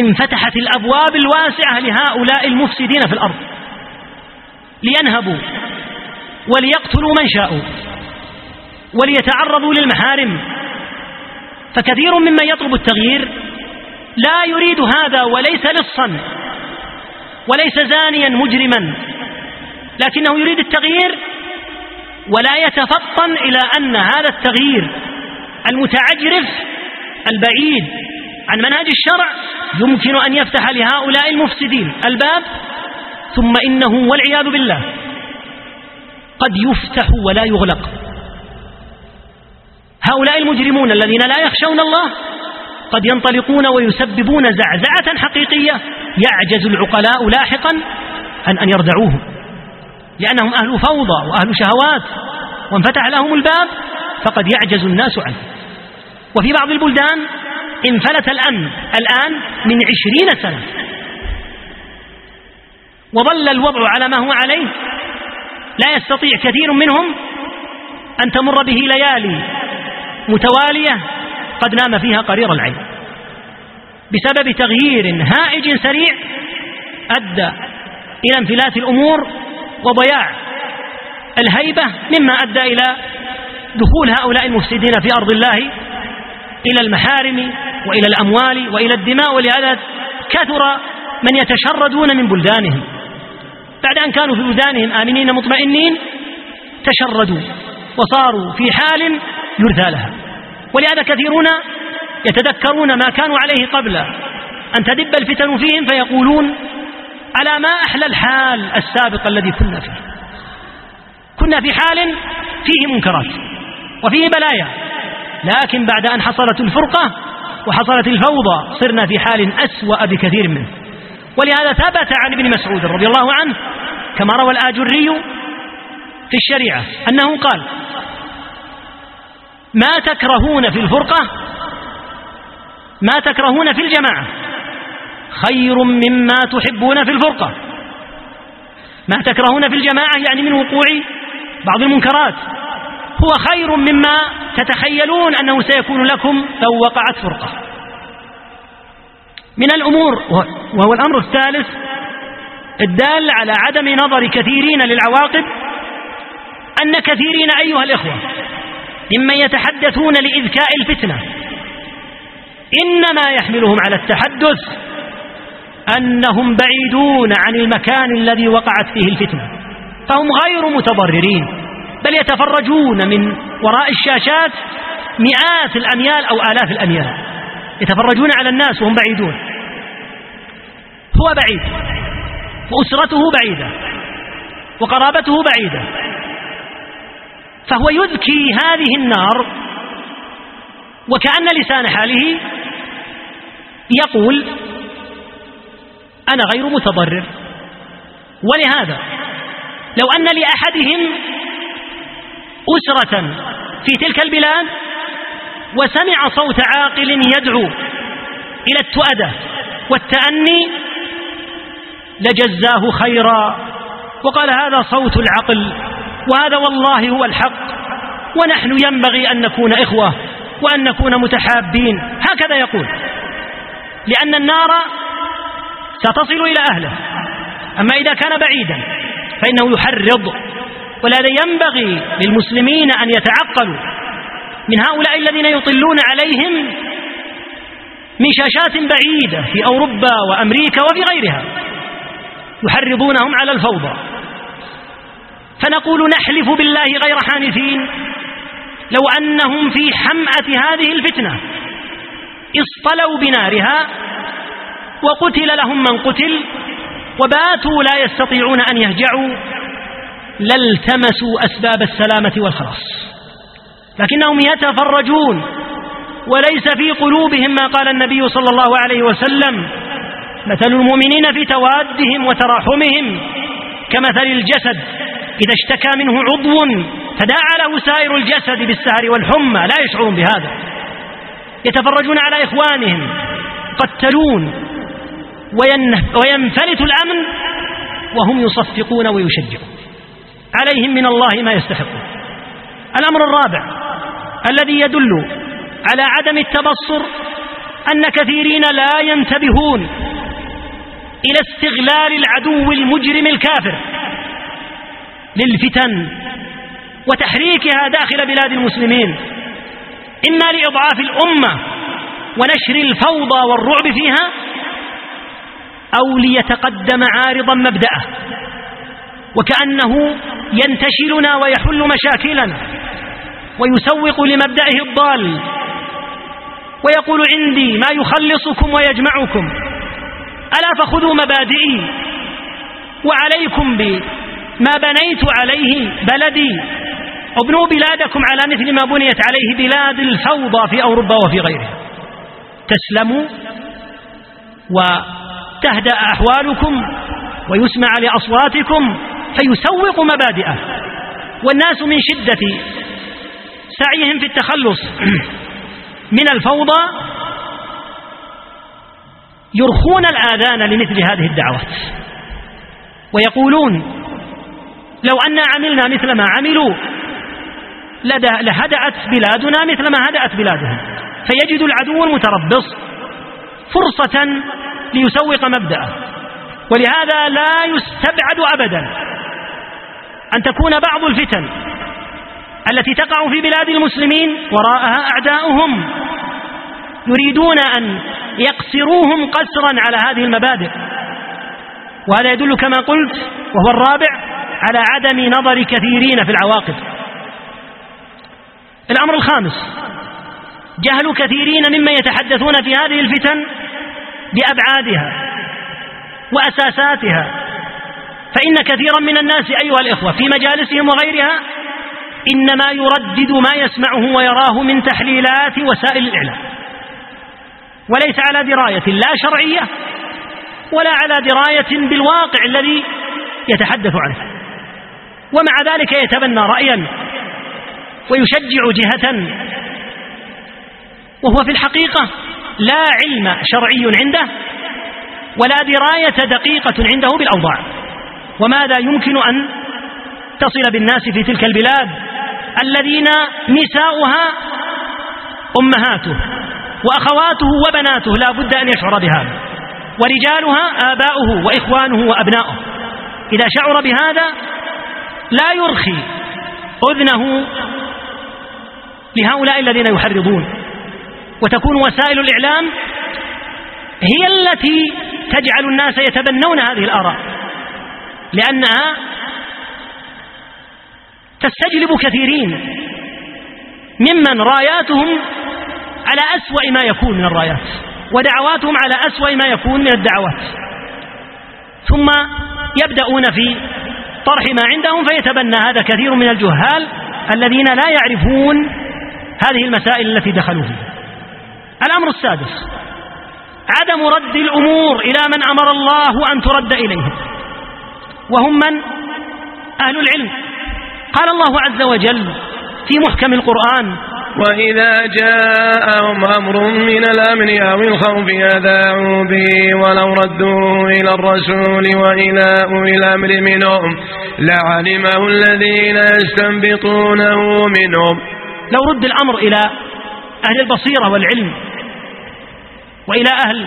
انفتحت الأبواب الواسعة لهؤلاء المفسدين في الأرض لينهبوا وليقتلوا من شاءوا وليتعرضوا للمحارم فكثير ممن يطلب التغيير لا يريد هذا وليس لصا وليس زانيا مجرما لكنه يريد التغيير ولا يتفطن إلى أن هذا التغيير المتعجرف البعيد عن منهج الشرع يمكن أن يفتح لهؤلاء المفسدين الباب ثم إنه والعياذ بالله قد يفتح ولا يغلق. هؤلاء المجرمون الذين لا يخشون الله قد ينطلقون ويسببون زعزعة حقيقية يعجز العقلاء لاحقا عن أن يردعوهم لأنهم أهل فوضى وأهل شهوات وانفتح لهم الباب فقد يعجز الناس عنه. وفي بعض البلدان انفلت الأمن الآن من عشرين سنة. وظل الوضع على ما هو عليه. لا يستطيع كثير منهم أن تمر به ليالي متوالية قد نام فيها قرير العين. بسبب تغيير هائج سريع أدى إلى انفلات الأمور وضياع الهيبة مما أدى إلى دخول هؤلاء المفسدين في أرض الله إلى المحارم وإلى الأموال وإلى الدماء ولهذا كثر من يتشردون من بلدانهم. بعد أن كانوا في بلدانهم آمنين مطمئنين تشردوا وصاروا في حال يرثى لها. ولهذا كثيرون يتذكرون ما كانوا عليه قبل أن تدب الفتن فيهم فيقولون على ما أحلى الحال السابق الذي كنا فيه؟ كنا في حال فيه منكرات وفيه بلايا لكن بعد أن حصلت الفرقة وحصلت الفوضى صرنا في حال أسوأ بكثير منه. ولهذا ثبت عن ابن مسعود رضي الله عنه كما روى الآجري في الشريعة أنه قال ما تكرهون في الفرقة؟ ما تكرهون في الجماعة؟ خير مما تحبون في الفرقة. ما تكرهون في الجماعة يعني من وقوع بعض المنكرات. هو خير مما تتخيلون أنه سيكون لكم لو وقعت فرقة. من الأمور وهو الأمر الثالث الدال على عدم نظر كثيرين للعواقب. أن كثيرين أيها الإخوة ممن يتحدثون لإذكاء الفتنة. إنما يحملهم على التحدث أنهم بعيدون عن المكان الذي وقعت فيه الفتنة. فهم غير متضررين بل يتفرجون من وراء الشاشات مئات الأميال أو آلاف الأميال. يتفرجون على الناس وهم بعيدون. هو بعيد وأسرته بعيدة وقرابته بعيدة فهو يذكي هذه النار وكأن لسان حاله يقول أنا غير متضرر. ولهذا لو أن لأحدهم أسرة في تلك البلاد وسمع صوت عاقل يدعو إلى التؤدة والتأني لجزاه خيرا. وقال هذا صوت العقل وهذا والله هو الحق. ونحن ينبغي أن نكون إخوة وأن نكون متحابين. هكذا يقول. لأن النار ستصل إلى أهله. أما إذا كان بعيدا فإنه يحرض. ولهذا ينبغي للمسلمين أن يتعقلوا من هؤلاء الذين يطلون عليهم من شاشات بعيدة في أوروبا وأمريكا وفي غيرها. يحرضونهم على الفوضى. فنقول نحلف بالله غير حانثين. لو أنهم في حمأة هذه الفتنة اصطلوا بنارها وقتل لهم من قتل وباتوا لا يستطيعون أن يهجعوا لالتمسوا أسباب السلامة والخلاص. لكنهم يتفرجون وليس في قلوبهم ما قال النبي صلى الله عليه وسلم مثل المؤمنين في توادهم وتراحمهم كمثل الجسد إذا اشتكى منه عضو تداعى له سائر الجسد بالسهر والحمى لا يشعرون بهذا. يتفرجون على إخوانهم قتلون وينفلت الأمن وهم يصفقون ويشجعون. عليهم من الله ما يستحقون. الأمر الرابع الذي يدل على عدم التبصر أن كثيرين لا ينتبهون إلى استغلال العدو المجرم الكافر. للفتن وتحريكها داخل بلاد المسلمين. إما لإضعاف الأمة ونشر الفوضى والرعب فيها أو ليتقدم عارضا مبدأه وكأنه ينتشلنا ويحل مشاكلنا ويسوق لمبدأه الضال ويقول عندي ما يخلصكم ويجمعكم ألا فخذوا مبادئي وعليكم بما بنيت عليه بلدي. ابنوا بلادكم على مثل ما بنيت عليه بلاد الفوضى في أوروبا وفي غيرها. تسلموا وتهدأ أحوالكم ويسمع لأصواتكم فيسوق مبادئه. والناس من شدة سعيهم في التخلص من الفوضى يرخون الآذان لمثل هذه الدعوات. ويقولون لو أن عملنا مثل ما عملوا لهدأت بلادنا مثل ما هدأت بلادهم. فيجد العدو المتربص فرصة ليسوق مبدأه. ولهذا لا يستبعد أبدا أن تكون بعض الفتن التي تقع في بلاد المسلمين وراءها أعداؤهم يريدون أن يقصروهم قسرا على هذه المبادئ. وهذا يدل كما قلت وهو الرابع على عدم نظر كثيرين في العواقب. الأمر الخامس جهل كثيرين ممن يتحدثون في هذه الفتن بأبعادها وأساساتها. فإن كثيرا من الناس أيها الإخوة في مجالسهم وغيرها إنما يردد ما يسمعه ويراه من تحليلات وسائل الإعلام. وليس على دراية لا شرعية ولا على دراية بالواقع الذي يتحدث عنه. ومع ذلك يتبنى رأيا ويشجع جهة. وهو في الحقيقة لا علم شرعي عنده ولا دراية دقيقة عنده بالأوضاع. وماذا يمكن أن تصل بالناس في تلك البلاد الذين نساؤها أمهاته وأخواته وبناته؟ لا بد أن يشعر بهذا. ورجالها آباؤه وإخوانه وأبناؤه. إذا شعر بهذا لا يرخي أذنه لهؤلاء الذين يحرضون. وتكون وسائل الإعلام هي التي تجعل الناس يتبنون هذه الآراء لأنها تستجلب كثيرين ممن راياتهم على أسوأ ما يكون من الرايات ودعواتهم على أسوأ ما يكون من الدعوات. ثم يبدأون في طرح ما عندهم فيتبنى. هذا كثير من الجهال الذين لا يعرفون هذه المسائل التي دخلوا فيها. الأمر السادس عدم رد الأمور إلى من أمر الله أن ترد إليهم. وهم من؟ أهل العلم. قال الله عز وجل في محكم القرآن وإذا جاءهم أمر من الأمن أو الخوف أذاعوا به ولو ردوا إلى الرسول وإلى أولي الأمر منهم لعلمه الذين يستنبطونه منهم. لو رد الأمر إلى أهل البصيرة والعلم وإلى أهل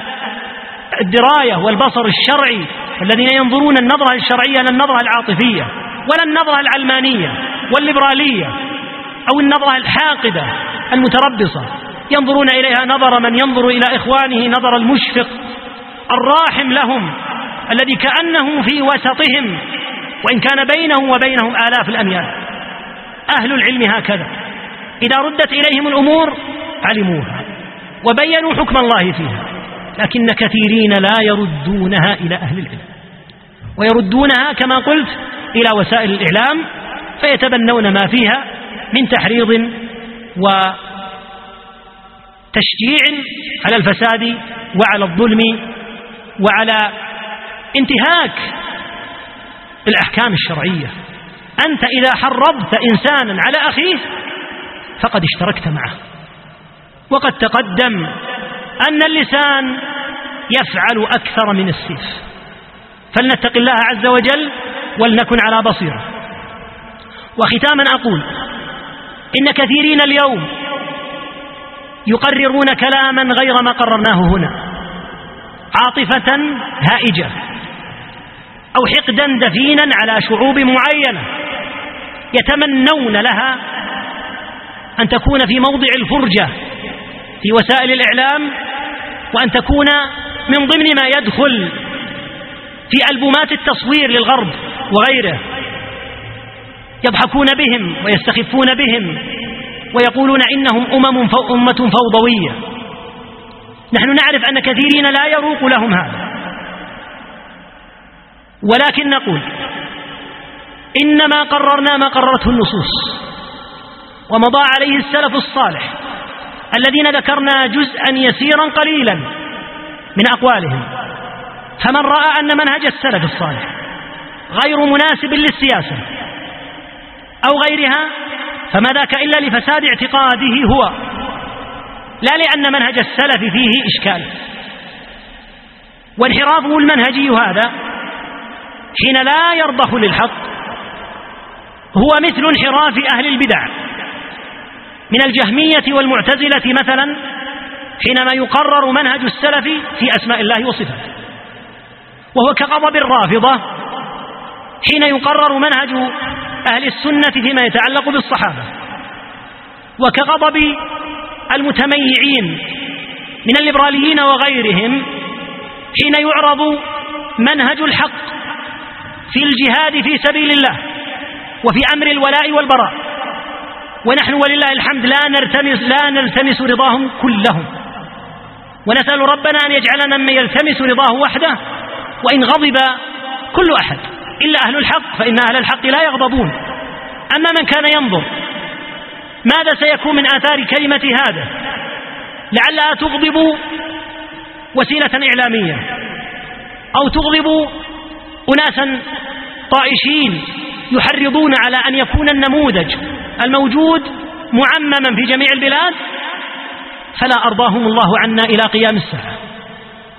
الدراية والبصر الشرعي الذين ينظرون النظرة الشرعية لا النظرة العاطفية ولا النظرة العلمانية والليبرالية أو النظرة الحاقدة المتربصة. ينظرون إليها نظر من ينظر إلى إخوانه نظر المشفق الراحم لهم الذي كأنه في وسطهم وإن كان بينه وبينهم آلاف الأميال. أهل العلم هكذا. إذا ردت إليهم الأمور علموها وبينوا حكم الله فيها لكن كثيرين لا يردونها إلى أهل العلم. ويردونها كما قلت إلى وسائل الإعلام فيتبنون ما فيها من تحريض وتشجيع على الفساد وعلى الظلم وعلى انتهاك الأحكام الشرعية. أنت إذا حرضت إنسانا على أخيه فقد اشتركت معه. وقد تقدم أن اللسان يفعل أكثر من السيف. فلنتق الله عز وجل ولنكن على بصيرة. وختاما أقول إن كثيرين اليوم يقررون كلاما غير ما قررناه هنا. عاطفة هائجة. أو حقدا دفينا على شعوب معينة يتمنون لها أن تكون في موضع الفرجة في وسائل الإعلام وأن تكون من ضمن ما يدخل في ألبومات التصوير للغرب وغيره. يضحكون بهم ويستخفون بهم ويقولون إنهم أمم أمة فوضوية. نحن نعرف أن كثيرين لا يروق لهم هذا. ولكن نقول إنما قررنا ما قررته النصوص ومضى عليه السلف الصالح الذين ذكرنا جزءا يسيرا قليلا من أقوالهم. فمن رأى أن منهج السلف الصالح غير مناسب للسياسة أو غيرها فما ذاك إلا لفساد اعتقاده هو. لا لأن منهج السلف فيه إشكال. وانحرافه المنهجي هذا حين لا يرضخ للحق هو مثل انحراف أهل البدع. من الجهمية والمعتزلة مثلا حينما يقرر منهج السلف في أسماء الله وصفاته. وهو كغضب الرافضة حين يقرر منهج أهل السنة فيما يتعلق بالصحابة وكغضب المتميعين من الليبراليين وغيرهم حين يعرض منهج الحق في الجهاد في سبيل الله وفي أمر الولاء والبراء. ونحن ولله الحمد لا نلتمس لا نلتمس رضاهم كلهم. ونسأل ربنا أن يجعلنا من يلتمس رضاه وحده وإن غضب كل أحد. إلا أهل الحق فإن أهل الحق لا يغضبون. أما من كان ينظر ماذا سيكون من آثار كلمة هذا؟ لعلها تغضب وسيلة إعلامية. أو تغضب أناسا طائشين يحرضون على أن يكون النموذج الموجود معمما في جميع البلاد فلا أرضاهم الله عنا إلى قيام الساعة.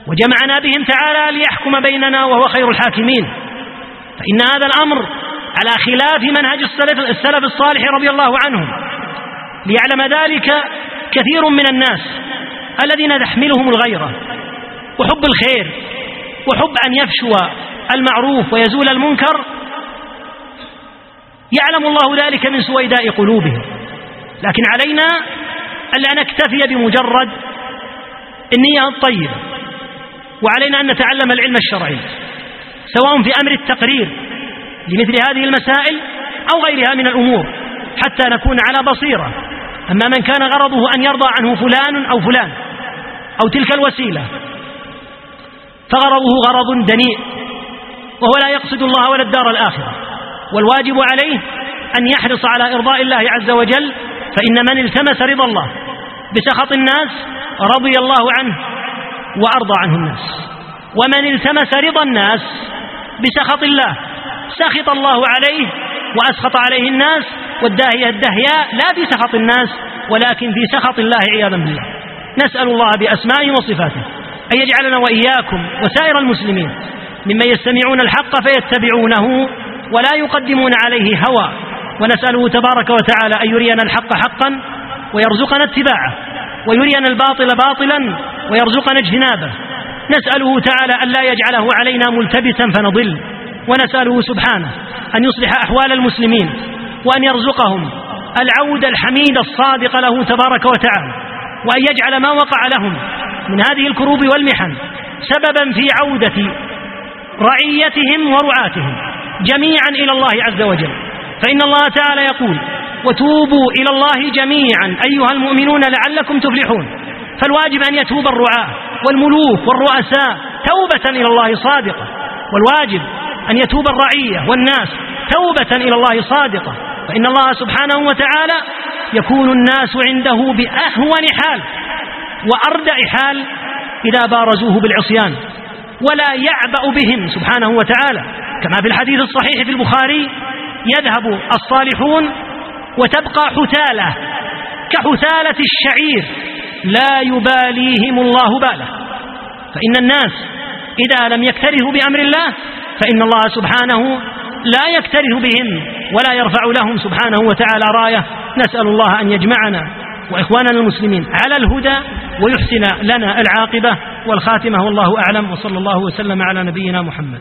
وجمعنا بهم تعالى ليحكم بيننا وهو خير الحاكمين. فإن هذا الأمر على خلاف منهج السلف, السلف الصالح رضي الله عنهم. ليعلم ذلك كثير من الناس الذين تحملهم الغيرة. وحب الخير وحب أن يفشو المعروف ويزول المنكر. يعلم الله ذلك من سويداء قلوبهم. لكن علينا ألا نكتفي بمجرد النية الطيبة. وعلينا أن نتعلم العلم الشرعي. سواء في أمر التقرير لمثل هذه المسائل أو غيرها من الأمور حتى نكون على بصيرة. أما من كان غرضه أن يرضى عنه فلان أو فلان أو تلك الوسيلة فغرضه غرض دنيء وهو لا يقصد الله ولا الدار الآخرة. والواجب عليه أن يحرص على إرضاء الله عز وجل فإن من التمس رضا الله بسخط الناس رضي الله عنه وأرضى عنه الناس. ومن التمس رضا الناس بسخط الله. سخط الله عليه وأسخط عليه الناس والداهية الدهياء لا في سخط الناس ولكن في سخط الله عياذا بالله. نسأل الله بأسمائه وصفاته أن يجعلنا وإياكم وسائر المسلمين ممن يستمعون الحق فيتبعونه ولا يقدمون عليه هوى. ونسأله تبارك وتعالى أن يرينا الحق حقا ويرزقنا اتباعه ويرينا الباطل باطلا ويرزقنا اجتنابه. نسأله تعالى أن لا يجعله علينا ملتبسا فنضل ونسأله سبحانه أن يصلح أحوال المسلمين وأن يرزقهم العود الحميد الصادق له تبارك وتعالى وأن يجعل ما وقع لهم من هذه الكروب والمحن سببا في عودة رعيتهم ورعاتهم جميعا إلى الله عز وجل. فإن الله تعالى يقول وتوبوا إلى الله جميعا أيها المؤمنون لعلكم تفلحون فالواجب أن يتوب الرعاة والملوك والرؤساء توبة إلى الله صادقة والواجب أن يتوب الرعية والناس توبة إلى الله صادقة فإن الله سبحانه وتعالى يكون الناس عنده بأهون حال وأردأ حال إذا بارزوه بالعصيان ولا يعبأ بهم سبحانه وتعالى كما في الحديث الصحيح في البخاري يذهب الصالحون وتبقى حثالة كحثالة الشعير لا يباليهم الله باله. فإن الناس إذا لم يكترثوا بأمر الله فإن الله سبحانه لا يكترث بهم ولا يرفع لهم سبحانه وتعالى راية. نسأل الله أن يجمعنا وإخواننا المسلمين على الهدى ويحسن لنا العاقبة والخاتمة. والله أعلم وصلى الله وسلم على نبينا محمد.